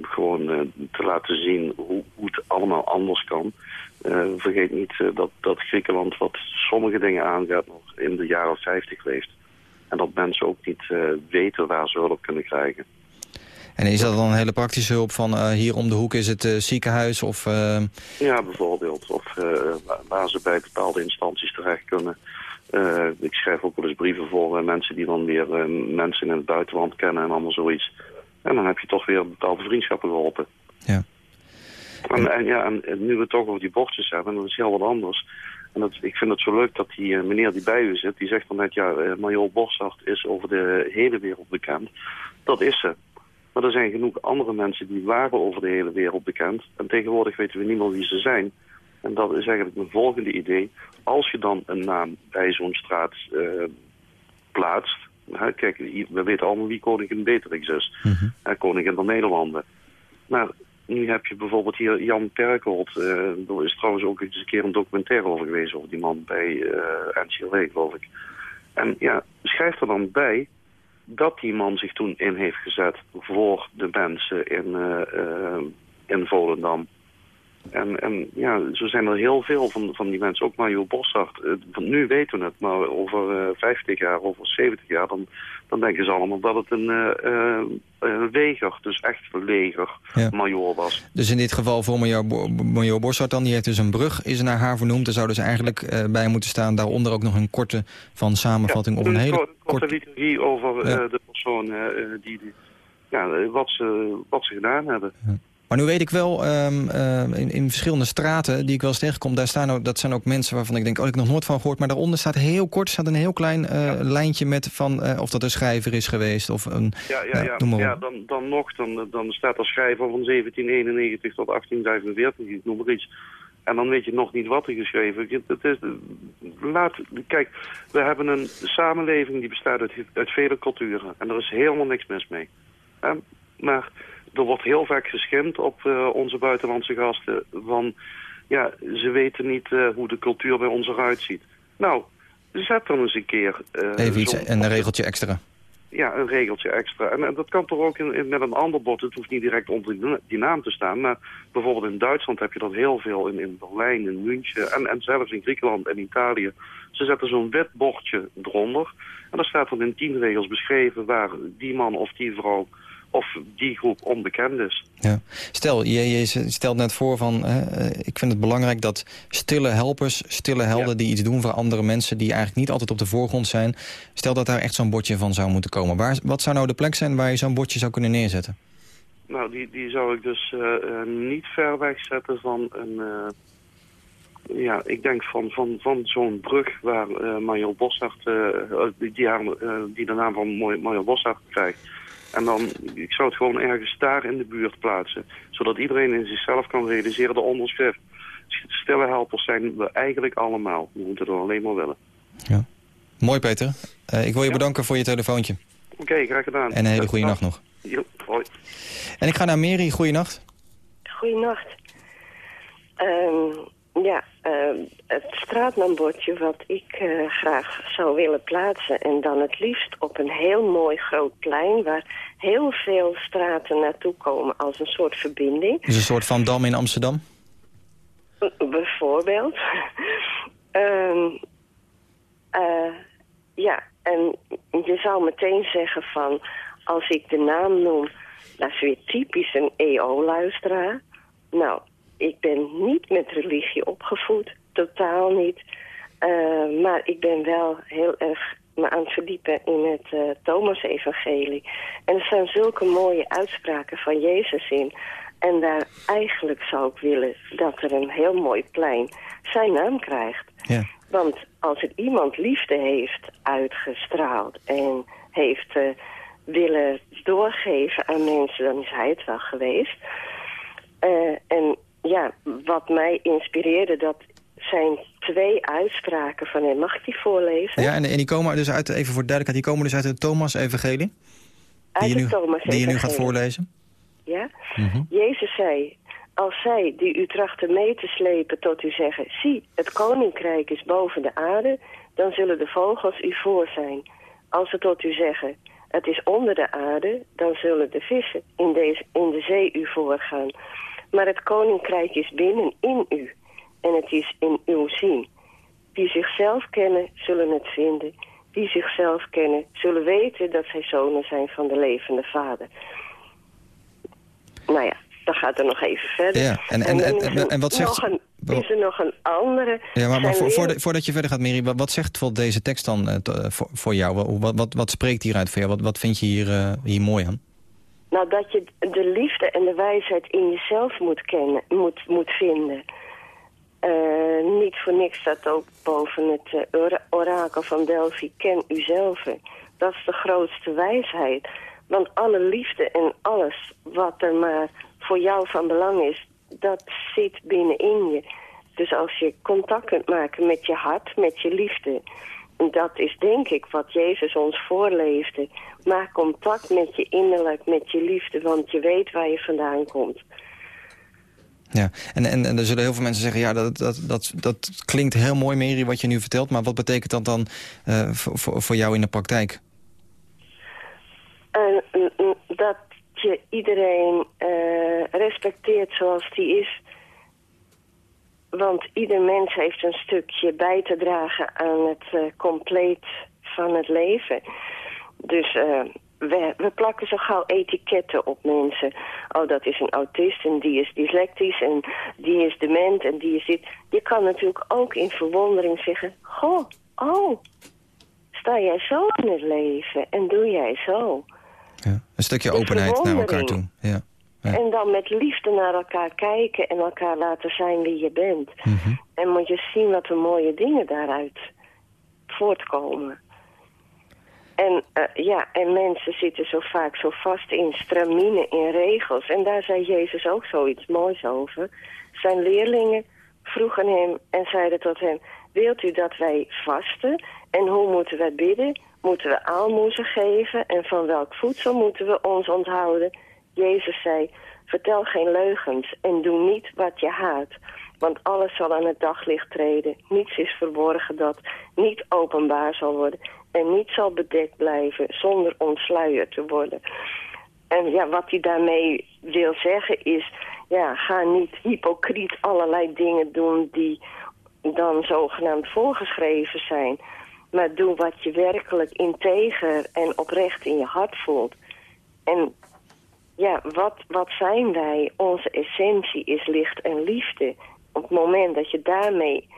S15: gewoon eh, te laten zien hoe, hoe het allemaal anders kan. Eh, vergeet niet dat, dat Griekenland wat sommige dingen aangaat nog in de jaren 50 leeft. En dat mensen ook niet weten waar ze hulp kunnen krijgen.
S3: En is dat dan een hele praktische hulp van hier om de hoek is het ziekenhuis of...
S15: Ja, bijvoorbeeld. Of wa- waar ze bij bepaalde instanties terecht kunnen. Eh, ik schrijf ook wel eens brieven voor eh, mensen die dan weer eh, mensen in het buitenland kennen en allemaal zoiets. En dan heb je toch weer bepaalde vriendschappen geholpen.
S3: Ja.
S15: En, en ja, en, en nu we het toch over die bordjes hebben, dat is heel wat anders. En dat, ik vind het zo leuk dat die meneer die bij u zit, die zegt dan net, ja, Major Boshart is over de hele wereld bekend. Dat is ze. Maar er zijn genoeg andere mensen die waren over de hele wereld bekend. En tegenwoordig weten we niet meer wie ze zijn. En dat is eigenlijk mijn volgende idee. Als je dan een naam bij zo'n straat eh, plaatst. Hè, kijk, we weten allemaal wie koningin Beatrix is. Hè, koningin van Nederlanden. Maar nu heb je bijvoorbeeld hier Jan Perkholt. eh, er is trouwens ook eens een keer een documentaire over geweest over die man bij eh NCLW, geloof ik. En ja, schrijf er dan bij dat die man zich toen in heeft gezet voor de mensen in, in Volendam. En, en ja, zo zijn er heel veel van, van die mensen, ook Mario Bossart. Eh, nu weten we het, maar over eh 50 jaar, over 70 jaar, dan, dan denken ze allemaal dat het een eh, eh, een leger, dus echt leger, major was.
S3: Dus in dit geval voor major, major Bossart dan, die heeft dus een brug is naar haar vernoemd. Er zou dus eigenlijk eh, bij moeten staan, daaronder ook nog een korte van samenvatting of een
S15: een
S3: hele
S15: korte, liturgie over eh,
S3: Ja.
S15: de persoon eh, eh, die, die, ja, eh, wat, ze, wat ze gedaan hebben.
S3: Maar nu weet ik wel, ehm, ehm, in, in verschillende straten die ik wel eens tegenkom... Daar staan ook, dat zijn ook mensen waarvan ik denk, oh, ik heb nog nooit van gehoord... maar daaronder staat heel kort staat een heel klein eh, lijntje met van eh, of dat een schrijver is geweest... of een,
S15: Ja, ja, ja,
S3: noem maar op.
S15: ja dan, dan nog, dan, dan staat er schrijver van 1791 tot 1845, ik noem maar iets. En dan weet je nog niet wat er geschreven is. Het is. Laat, kijk, we hebben een samenleving die bestaat uit, uit vele culturen. En er is helemaal niks mis mee. Hè? Maar er wordt heel vaak geschimd op eh, onze buitenlandse gasten. Van, ja, ze weten niet eh, hoe de cultuur bij ons eruit ziet. Nou, zet dan eens een keer... eh,
S3: Even iets, een regeltje extra.
S15: ja, een regeltje extra. En, en dat kan toch ook in, in- met een ander bord. Het hoeft niet direct onder die, naam te staan. Maar bijvoorbeeld in Duitsland heb je dat heel veel. In, in Berlijn, in München en, en zelfs in Griekenland en Italië. Ze zetten zo'n wit bordje eronder. En daar staat dan in tien regels beschreven waar die man of die vrouw of die groep onbekend is.
S3: Ja. Stel, je, je stelt net voor van, eh, ik vind het belangrijk dat stille helpers, stille helden die iets doen voor andere mensen die eigenlijk niet altijd op de voorgrond zijn. Stel dat daar echt zo'n bordje van zou moeten komen. Waar, wat zou nou de plek zijn waar je zo'n bordje zou kunnen neerzetten?
S15: Nou, die, die zou ik dus eh, eh, niet ver weg zetten van een... ja, ik denk van, van, van zo'n brug waar Boshart, eh, eh, die, die, haar, die de naam van Major Boshart krijgt. En dan, ik zou het gewoon ergens daar in de buurt plaatsen. Zodat iedereen in zichzelf kan realiseren de onderschrift. Stille helpers zijn we eigenlijk allemaal. We moeten er alleen maar willen.
S3: Mooi Peter. Eh, ik wil je bedanken voor je telefoontje.
S15: Oké, graag gedaan.
S3: En een hele goede nacht nog.
S15: Ja, hoi.
S3: En ik ga naar Mary, goeienacht.
S16: Goeienacht. Ehm, ja, ehm, het straatnaambordje wat ik eh, graag zou willen plaatsen... en dan het liefst op een heel mooi groot plein... waar heel veel straten naartoe komen als een soort verbinding.
S3: Dus een soort van dam in Amsterdam.
S16: Bijvoorbeeld. Ehm, eh, ja, en je zou meteen zeggen van... als ik de naam noem, dat is weer typisch een EO-luisteraar. Nou, ik ben niet met religie opgevoed, totaal niet. Eh, maar ik ben wel heel erg me aan het verdiepen in het eh Thomas-evangelie. En er staan zulke mooie uitspraken van Jezus in... En daar eigenlijk zou ik willen dat er een heel mooi plein zijn naam krijgt.
S3: Ja.
S16: Want als er iemand liefde heeft uitgestraald en heeft eh, willen doorgeven aan mensen, dan is hij het wel geweest. En ja, wat mij inspireerde, dat zijn twee uitspraken van hem. Mag ik die voorlezen?
S3: Ja, en, en die komen dus uit, even voor duidelijkheid, die komen dus uit het Thomas-evangelie?
S16: Uit
S3: Die, je nu-
S16: Thomas
S3: die je nu gaat voorlezen?
S16: Ja?
S3: Mhm.
S16: Jezus zei, als zij die u trachten mee te slepen tot u zeggen... zie, het koninkrijk is boven de aarde, dan zullen de vogels u voor zijn. Als ze tot u zeggen, het is onder de aarde, dan zullen de vissen in, deze, in de zee u voorgaan. Maar het koninkrijk is binnen in u en het is in uw zien. Die zichzelf kennen, zullen het vinden. Die zichzelf kennen, zullen weten dat zij zonen zijn van de levende Vader. Nou ja, dan gaat er nog even verder.
S3: Ja, en- en- en- en- en wat zegt-
S16: een, is er nog een andere...
S3: Ja, maar, voor, voordat, je verder gaat, Miri, wat, zegt deze tekst dan eh, eh, voor, voor jou? Wat, wat, wat spreekt hieruit voor jou? Wat, wat vind je hier, eh, hier mooi aan?
S16: Nou, dat je de liefde en de wijsheid in jezelf moet kennen, moet, moet vinden. Eh, niet voor niks staat ook boven het eh, ora- orakel van Delphi, ken uzelf. Dat is de grootste wijsheid. Want alle liefde en alles wat er maar voor jou van belang is, dat zit binnenin je. Dus als je contact kunt maken met je hart, met je liefde... en dat is denk ik wat Jezus ons voorleefde. Maak contact met je innerlijk, met je liefde, want je weet waar je vandaan komt.
S3: Ja, en, en, en er zullen heel veel mensen zeggen... ja, dat, dat, dat, dat klinkt heel mooi, Mary, wat je nu vertelt... maar wat betekent dat dan eh, voor, voor, jou in de praktijk?
S16: En dat je iedereen eh, respecteert zoals die is. Want ieder mens heeft een stukje bij te dragen aan het eh, compleet van het leven. Dus eh, we, we plakken zo gauw etiketten op mensen. Oh, dat is een autist en die is dyslectisch en die is dement en die is dit. Je kan natuurlijk ook in verwondering zeggen... Goh, oh, sta jij zo in het leven en doe jij zo?
S3: Ja, een stukje
S16: De
S3: openheid naar elkaar toe. Ja. Ja.
S16: En dan met liefde naar elkaar kijken en elkaar laten zijn wie je bent. En moet je zien wat de mooie dingen daaruit voortkomen. En eh, ja, en mensen zitten zo vaak zo vast in stramine, in regels. En daar zei Jezus ook zoiets moois over. Zijn leerlingen vroegen hem en zeiden tot hem... Wilt u dat wij vasten? En hoe moeten wij bidden? Moeten we aalmoezen geven? En van welk voedsel moeten we ons onthouden? Jezus zei, vertel geen leugens en doe niet wat je haat. Want alles zal aan het daglicht treden. Niets is verborgen dat niet openbaar zal worden. En niet zal bedekt blijven zonder ontsluierd te worden. En ja, wat hij daarmee wil zeggen is... ja, ga niet hypocriet allerlei dingen doen die dan zogenaamd voorgeschreven zijn. Maar doe wat je werkelijk integer en oprecht in je hart voelt. En ja, wat, wat zijn wij? Onze essentie is licht en liefde. Op het moment dat je daarmee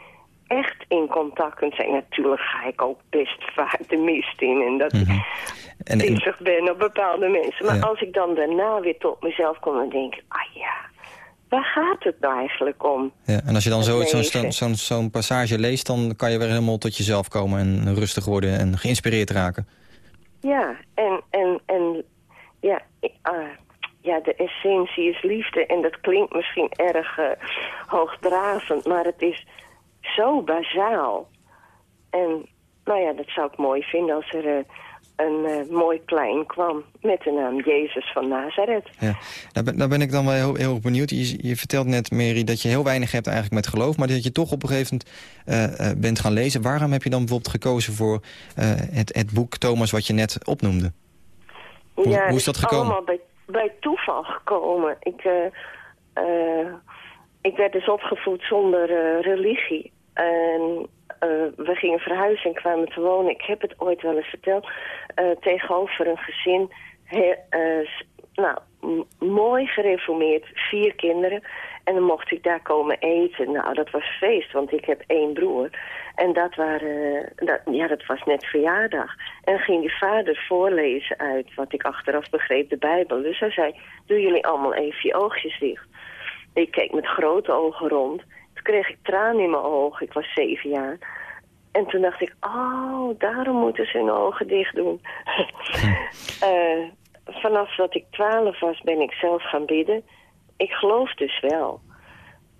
S16: echt in contact kunt zijn... natuurlijk ga ik ook best vaak de mist in en dat ik
S3: En, en,
S16: pissig ben op bepaalde mensen. Maar
S3: Ja.
S16: als ik dan daarna weer tot mezelf kom en denk... ah ja, waar gaat het nou eigenlijk om?
S3: ja, en als je dan zo'n zo'n passage leest... dan kan je weer helemaal tot jezelf komen en rustig worden en geïnspireerd raken.
S16: Ja, en, en, en ja, ah, ja, de essentie is liefde. En dat klinkt misschien erg eh, hoogdravend, maar het is zo bazaal. En nou ja, dat zou ik mooi vinden als er eh, een eh, mooi klein kwam met de naam Jezus van Nazareth.
S3: Ja. Daar, ben, daar ben ik dan wel heel, heel erg benieuwd. Je, je vertelt net, Mary, dat je heel weinig hebt eigenlijk met geloof... maar dat je toch op een gegeven moment bent gaan lezen. Waarom heb je dan bijvoorbeeld gekozen voor het, het boek Thomas wat je net opnoemde? Hoe-
S16: ja,
S3: hoe is dat gekomen?
S16: allemaal bij, bij toeval gekomen. Ik, eh, eh, ik werd dus opgevoed zonder eh, religie. En we gingen verhuizen en kwamen te wonen. Ik heb het ooit wel eens verteld. tegenover een gezin. nou, mooi gereformeerd. Vier kinderen. En dan mocht ik daar komen eten. Nou, dat was feest, want ik heb één broer. En dat, waren, dat, ja, dat was net verjaardag. En dan ging die vader voorlezen uit, wat ik achteraf begreep, de Bijbel. Dus hij zei, doen jullie allemaal even je oogjes dicht. Ik keek met grote ogen rond. Toen kreeg ik tranen in mijn ogen. Ik was zeven jaar. En toen dacht ik, oh, daarom moeten ze hun ogen dicht doen. Eh, vanaf dat ik twaalf was ben ik zelf gaan bidden. Ik geloof dus wel.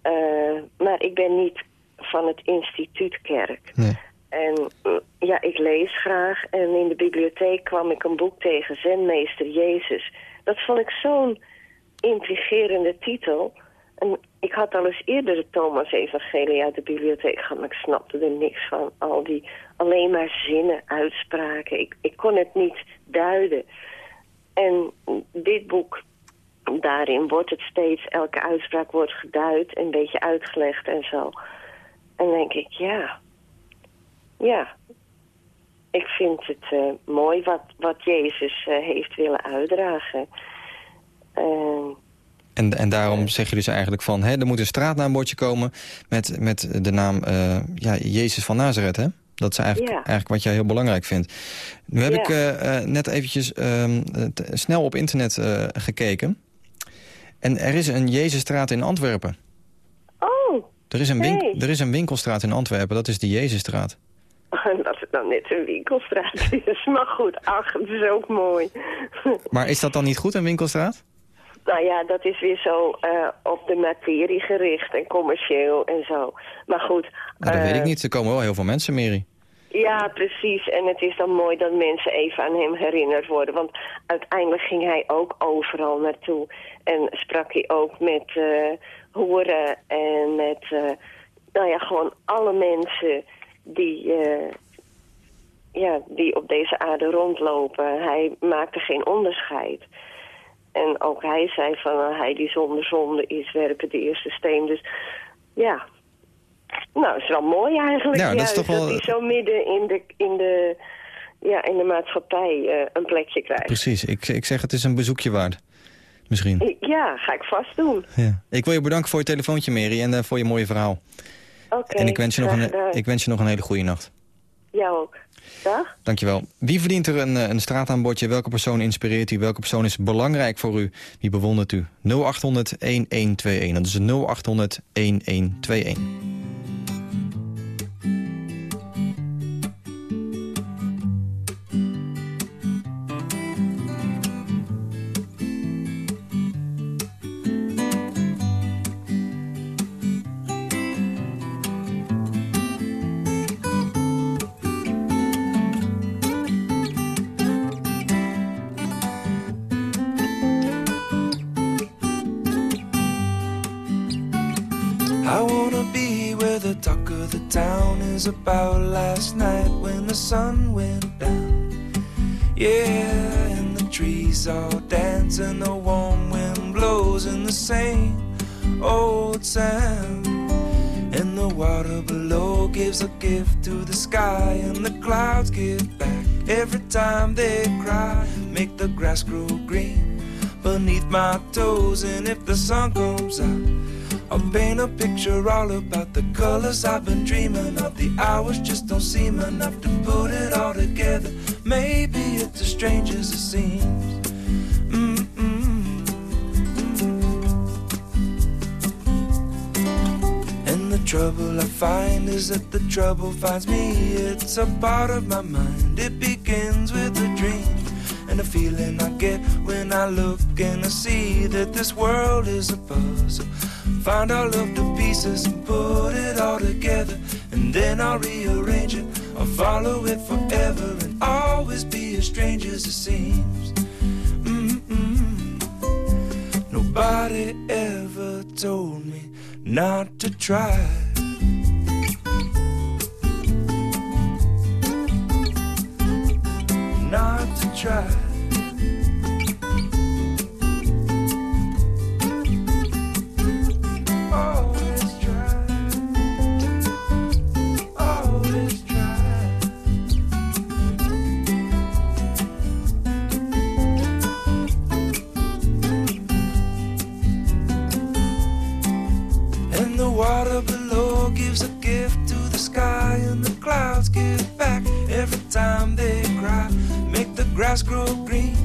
S16: Eh, maar ik ben niet van het instituutkerk.
S3: Nee.
S16: En mm, ja, ik lees graag. En in de bibliotheek kwam ik een boek tegen, Zenmeester Jezus. Dat vond ik zo'n intrigerende titel. En ik had al eens eerder de Thomas Evangelie uit de bibliotheek gehad, maar ik snapte er niks van. Al die alleen maar zinnen, uitspraken. Ik, ik kon het niet duiden. En dit boek, daarin wordt het steeds, elke uitspraak wordt geduid, een beetje uitgelegd en zo. En denk ik, ja, ja, ik vind het eh, mooi wat, wat Jezus eh, heeft willen uitdragen. Ehm,
S3: En, en daarom zeg je dus eigenlijk van... Hè, er moet een straatnaambordje komen met, met de naam eh, ja, Jezus van Nazareth. Hè? Dat is eigenlijk,
S16: Ja.
S3: eigenlijk wat jij heel belangrijk vindt. Nu heb
S16: Ja.
S3: ik eh, eh, net eventjes ehm, snel op internet eh, gekeken. En er is een Jezusstraat in Antwerpen.
S16: Oh,
S3: Er is, een er is een winkelstraat in Antwerpen, dat is de Jezusstraat.
S16: dat het nou net een winkelstraat is. Maar goed, ach, het is ook mooi.
S3: Maar is dat dan niet goed, een winkelstraat?
S16: Nou ja, dat is weer zo eh, op de materie gericht en commercieel en zo. Maar goed.
S3: Nou, dat weet
S16: eh,
S3: ik niet. Er komen wel heel veel mensen, Mary.
S16: Ja, precies. En het is dan mooi dat mensen even aan hem herinnerd worden. Want uiteindelijk ging hij ook overal naartoe. En sprak hij ook met eh hoeren en met, eh, nou ja, gewoon alle mensen die, eh, ja, die op deze aarde rondlopen. Hij maakte geen onderscheid. En ook hij zei van, eh, hij die zonder zonde is, werpen de eerste steen. Dus ja, nou, het is wel mooi eigenlijk.
S3: Ja, dat is
S16: juist,
S3: toch wel-
S16: hij zo midden in de, in de, ja, in de maatschappij een plekje krijgt.
S3: Precies, ik, ik zeg het is een bezoekje waard. Misschien.
S16: Ja, ga ik vast doen.
S3: Ja. Ik wil je bedanken voor je telefoontje, Mary, en eh, voor je mooie verhaal.
S16: Oké,
S3: en ik wens, je nog een, ik wens je nog een hele goede nacht.
S16: Jou ook. Dag.
S3: Dankjewel. Wie verdient er een, eh, een straataanbordje? Welke persoon inspireert u? Welke persoon is belangrijk voor u? Wie bewondert u? 0800 1121. Dat is 0800
S17: grass grow green beneath my toes, and if the sun comes out, I'll paint a picture all about the colors I've been dreaming of. The hours just don't seem enough to put it all together. Maybe it's as strange as it seems. And the trouble I find is that the trouble finds me. It's a part of my mind. It begins with a dream. And the feeling I get when I look and I see that this world is a puzzle. Find all of the pieces and put it all together. And then I'll rearrange it. I'll follow it forever and always be as strange as it seems. Mm-mm. Nobody ever told me not to try. Not to try. Grass grow green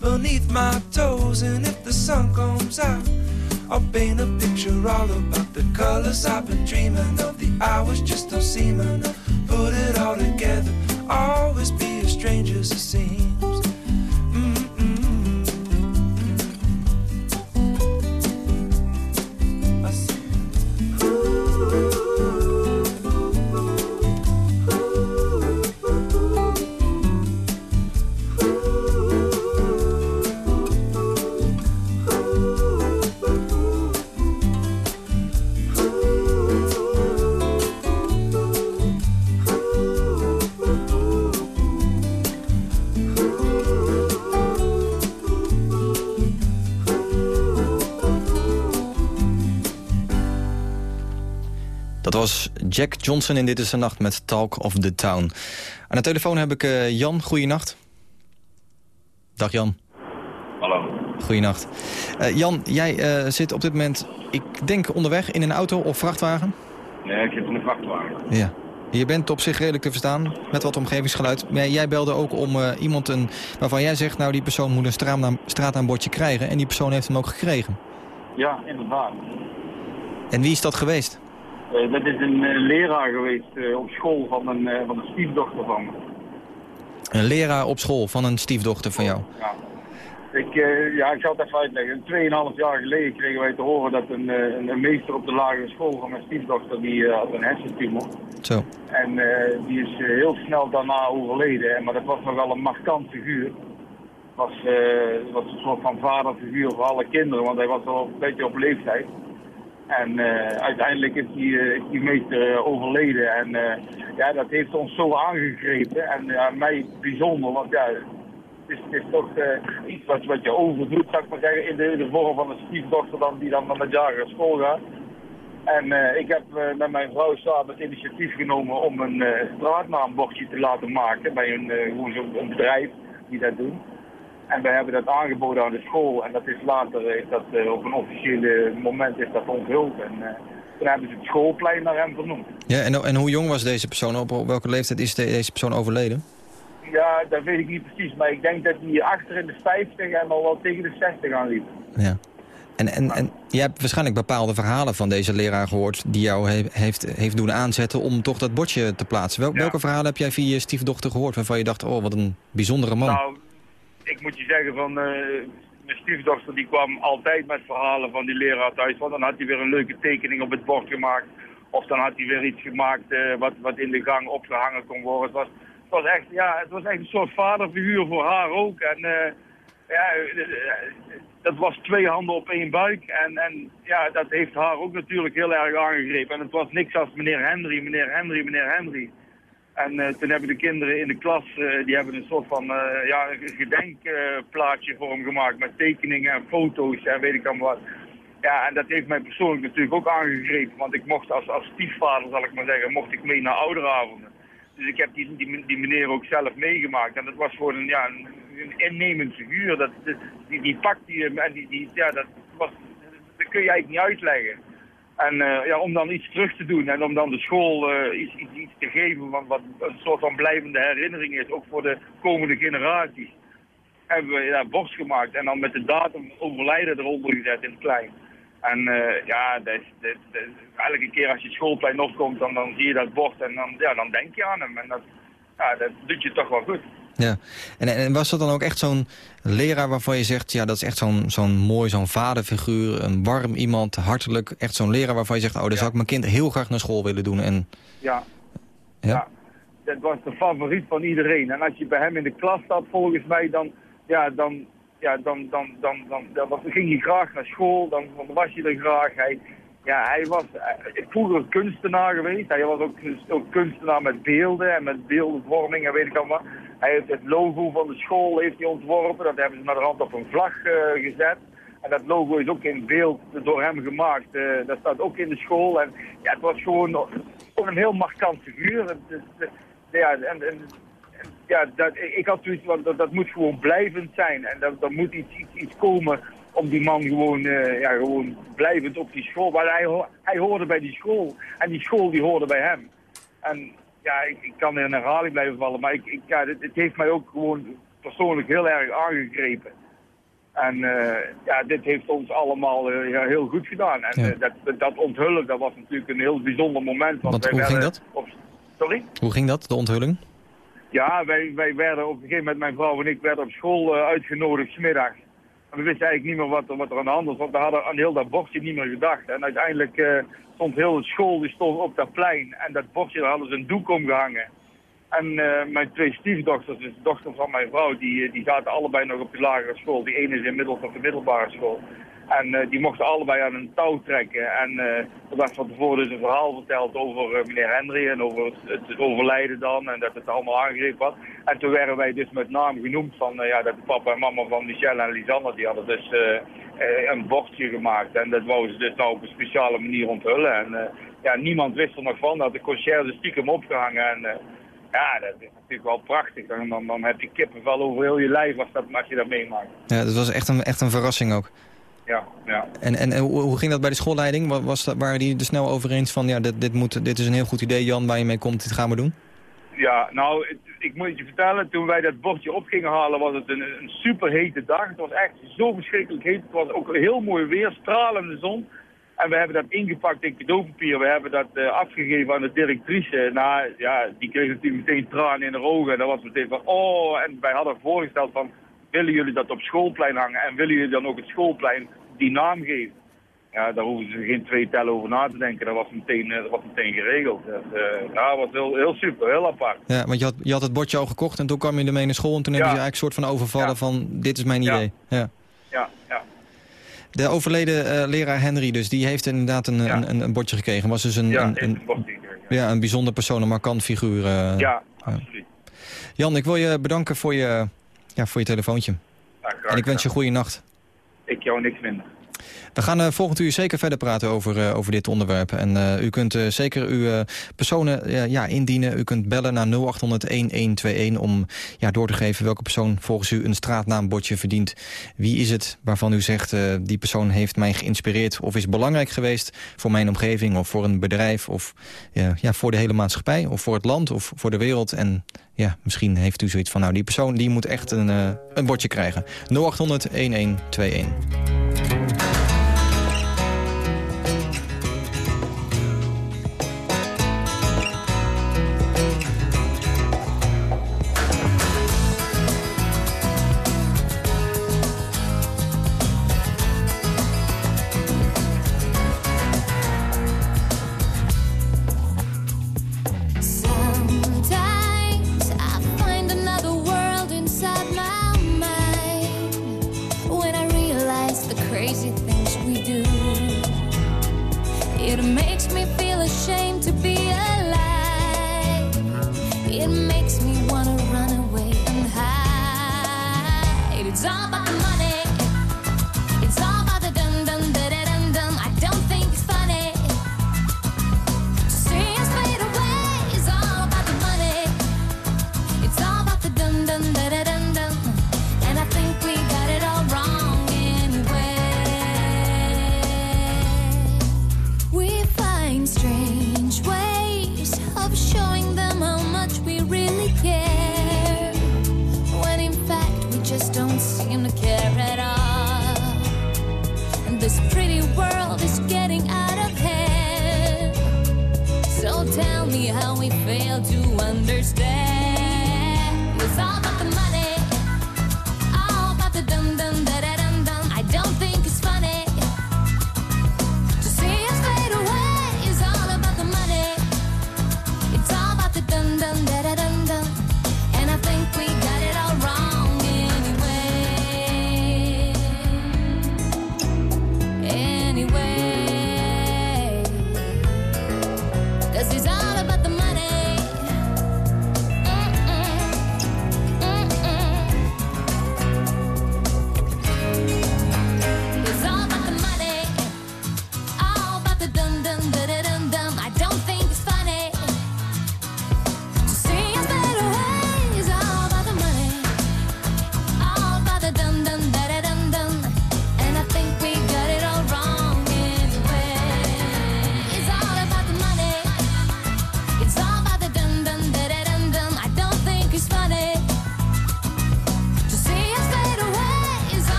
S17: beneath my toes, and if the sun comes out, I'll paint a picture all about the colors I've been dreaming of. The hours just don't seem enough. Put it all together, always be as strange as it
S3: Jack Johnson in Dit is de Nacht met Talk of the Town. Aan de telefoon heb ik uh, Jan. Goeienacht. Dag Jan.
S18: Hallo.
S3: Goeienacht. Uh, Jan, jij uh, zit op dit moment, ik denk onderweg in een auto of vrachtwagen?
S18: Nee, ik zit in een vrachtwagen.
S3: Ja. Je bent op zich redelijk te verstaan met wat omgevingsgeluid. Maar jij belde ook om uh, iemand een, waarvan jij zegt... nou, die persoon moet een straatnaam, straatnaambordje krijgen. En die persoon heeft hem ook gekregen.
S18: Ja, inderdaad.
S3: En wie is dat geweest?
S18: Uh, dat is een uh, leraar geweest op school van een, van een stiefdochter van me.
S3: Een leraar op school van een stiefdochter van jou?
S18: Ja. Ik, ja, ik zal het even uitleggen. Tweeënhalf jaar geleden kregen wij te horen dat een, een, meester op de lagere school van mijn stiefdochter, die uh, had een hersentumor.
S3: Zo.
S18: En uh, die is heel snel daarna overleden. Maar dat was nog wel een markant figuur. Was, was een soort van vaderfiguur voor alle kinderen, want hij was al een beetje op leeftijd. En uiteindelijk is die, is die meester overleden. En ja, dat heeft ons zo aangegrepen. En mij bijzonder, want ja, het is, is toch iets wat, wat je overdoet, zou ik maar zeggen, in de, vorm van een stiefdochter dan, die dan naar de jaren school gaat. En ik heb met mijn vrouw samen het initiatief genomen om een straatnaambordje te laten maken bij een, zo'n bedrijf die dat doen. En wij hebben dat aangeboden aan de school en dat is later, is dat, op een officiële moment is dat onthuld. En toen hebben ze het schoolplein naar hem vernoemd.
S3: Ja, en, en hoe jong was deze persoon? Op welke leeftijd is deze persoon overleden?
S18: Ja, dat weet ik niet precies. Maar ik denk dat hij achter in de 50 en al wel tegen de 60 aanliep.
S3: Ja. En, en, en je hebt waarschijnlijk bepaalde verhalen van deze leraar gehoord... die jou he heeft, heeft doen aanzetten om toch dat bordje te plaatsen. Wel, ja. Welke verhalen heb jij via je stiefdochter gehoord... waarvan je dacht, oh, wat een bijzondere man?
S18: Nou, ik moet je zeggen van... Uh, mijn stiefdochter die kwam altijd met verhalen van die leraar thuis. Want dan had hij weer een leuke tekening op het bord gemaakt. Of dan had hij weer iets gemaakt uh, wat, wat in de gang opgehangen kon worden. Het was, het was echt, ja, het was echt een soort vaderfiguur voor haar ook. En uh, ja, dat was twee handen op één buik. En, en ja, dat heeft haar ook natuurlijk heel erg aangegrepen. En het was niks als meneer Henry, meneer Henry, meneer Henry. En uh, toen hebben de kinderen in de klas, uh, die hebben een soort van uh, ja, gedenkplaatje voor hem gemaakt. Met tekeningen en foto's en weet ik allemaal wat. Ja, en dat heeft mij persoonlijk natuurlijk ook aangegrepen. Want ik mocht als, als stiefvader, zal ik maar zeggen, mocht ik mee naar ouderavonden. Dus ik heb die, die, die meneer ook zelf meegemaakt. En dat was gewoon een, ja, een, een innemend figuur. Dat, die, die pakt die en die, die, ja, dat, dat kun je eigenlijk niet uitleggen. En uh, ja, om dan iets terug te doen en om dan de school uh, iets, iets, te geven wat, wat een soort van blijvende herinnering is, ook voor de komende generaties, hebben we ja, borst gemaakt en dan met de datum overlijden eronder gezet in het klein. En uh, ja, dat, dat, elke keer als je schoolplein opkomt, dan, dan zie je dat bord en dan, ja, dan denk je aan hem. En dat, ja, dat doet je toch wel goed.
S3: Ja, en, en was dat dan ook echt zo'n leraar waarvan je zegt... ja, dat is echt zo'n zo'n mooi, zo'n vaderfiguur, een warm iemand, hartelijk... echt zo'n leraar waarvan je zegt, oh, daar zou ik mijn kind heel graag naar school willen doen. En...
S18: Ja. ja, ja. Dat was de favoriet van iedereen. En als je bij hem in de klas zat, volgens mij, dan, ja, dan, ja, dan, dan, dan, dan, dan, dan ging hij graag naar school, dan, dan was hij er graag. Hij, ja, hij was vroeger kunstenaar geweest. Hij was ook, ook kunstenaar met beelden en met beeldenvorming en weet ik allemaal. Hij heeft het logo van de school heeft hij ontworpen. Dat hebben ze naar de hand op een vlag uh, gezet. En dat logo is ook in beeld door hem gemaakt. Uh, dat staat ook in de school. En ja, het was gewoon een heel markant figuur. Ja, en, en, ja, dat, ik had zoiets van, dat, dat moet gewoon blijvend zijn. En dat, er moet iets, iets, komen om die man gewoon, uh, ja, gewoon blijvend op die school. Maar hij, hij hoorde bij die school. En die school die hoorde bij hem. En ja, ik, ik kan in een herhaling blijven vallen. Maar ik, ik, ja, het, het heeft mij ook gewoon persoonlijk heel erg aangegrepen. En uh, ja, dit heeft ons allemaal uh, ja, heel goed gedaan. En ja. uh, dat, dat onthullen, dat was natuurlijk een heel bijzonder moment.
S3: Want, want hoe ging dat?
S18: Op, sorry?
S3: Hoe ging dat, de onthulling?
S18: Ja, wij, wij werden op een gegeven moment, mijn vrouw en ik, werden op school uitgenodigd smiddags. We wisten eigenlijk niet meer wat, er aan de hand was, want we hadden aan heel dat bordje niet meer gedacht. En uiteindelijk stond heel de school die stond op dat plein en dat bordje, daar hadden ze een doek omgehangen. En uh, mijn twee stiefdochters, dus de dochter van mijn vrouw, die, die zaten allebei nog op de lagere school. Die ene is inmiddels op de middelbare school. En uh, die mochten allebei aan een touw trekken. En uh, er werd van tevoren dus een verhaal verteld over meneer Henry en over het, het, overlijden dan. En dat het allemaal aangegrepen was. En toen werden wij dus met naam genoemd van ja, dat de papa en mama van Michelle en Lisanne, die hadden dus een bordje gemaakt. En dat wouden ze dus nou op een speciale manier onthullen. En ja, niemand wist er nog van. Dat de conciërge stiekem opgehangen. En eh, ja, dat is natuurlijk wel prachtig. Dan, dan, dan heb je kippenvel over heel je lijf als, dat, als je dat meemaakt.
S19: Ja, dat was echt een, echt een verrassing ook.
S18: Ja, ja.
S19: En, en hoe, ging dat bij de schoolleiding? Wa- Was, dat- waren die er snel over eens van... ja, dit, dit, moet, dit is een heel goed idee, Jan, waar je mee komt, dit gaan we doen?
S18: Ja, nou, het- ik moet het je vertellen, toen wij dat bordje op gingen halen was het een, een superhete dag. Het was echt zo verschrikkelijk heet. Het was ook heel mooi weer, stralende zon. En we hebben dat ingepakt in cadeaupapier. We hebben dat eh, afgegeven aan de directrice. Nou, ja, die kreeg natuurlijk meteen tranen in de ogen. En dat was meteen van, oh, en wij hadden voorgesteld van, willen jullie dat op schoolplein hangen? En willen jullie dan ook het schoolplein die naam geven? Ja, daar hoeven ze geen twee tellen over na te denken. Dat was meteen, eh, dat was meteen geregeld. Dus, eh, ja, dat was heel, heel super, heel apart.
S19: Ja, want je had, je had het bordje al gekocht en toen kwam je ermee naar school... en toen hebben ze je eigenlijk een soort van overvallen van... dit is mijn idee. Ja.
S18: Ja, ja.
S19: De overleden eh, leraar Henry dus, die heeft inderdaad een, een, een, een bordje gekregen. Was dus een,
S18: Ja,
S19: een, ja, een bijzonder persoon, een markant figuur.
S18: Ja, absoluut.
S19: Jan, ik wil je bedanken voor je, ja, voor je telefoontje.
S18: Ja, graag
S19: En ik wens je een goede nacht.
S18: Ik jou niks minder.
S19: We gaan eh, volgend uur zeker verder praten over, eh, over dit onderwerp. En eh, u kunt zeker uw personen ja, indienen. U kunt bellen naar 0800-1121 om ja, door te geven welke persoon volgens u een straatnaambordje verdient. Wie is het waarvan u zegt, die persoon heeft mij geïnspireerd... of is belangrijk geweest voor mijn omgeving of voor een bedrijf... of ja, voor de hele maatschappij of voor het land of voor de wereld. En ja, misschien heeft u zoiets van, nou die persoon die moet echt een, een bordje krijgen. 0800-1121.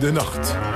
S2: De Nacht.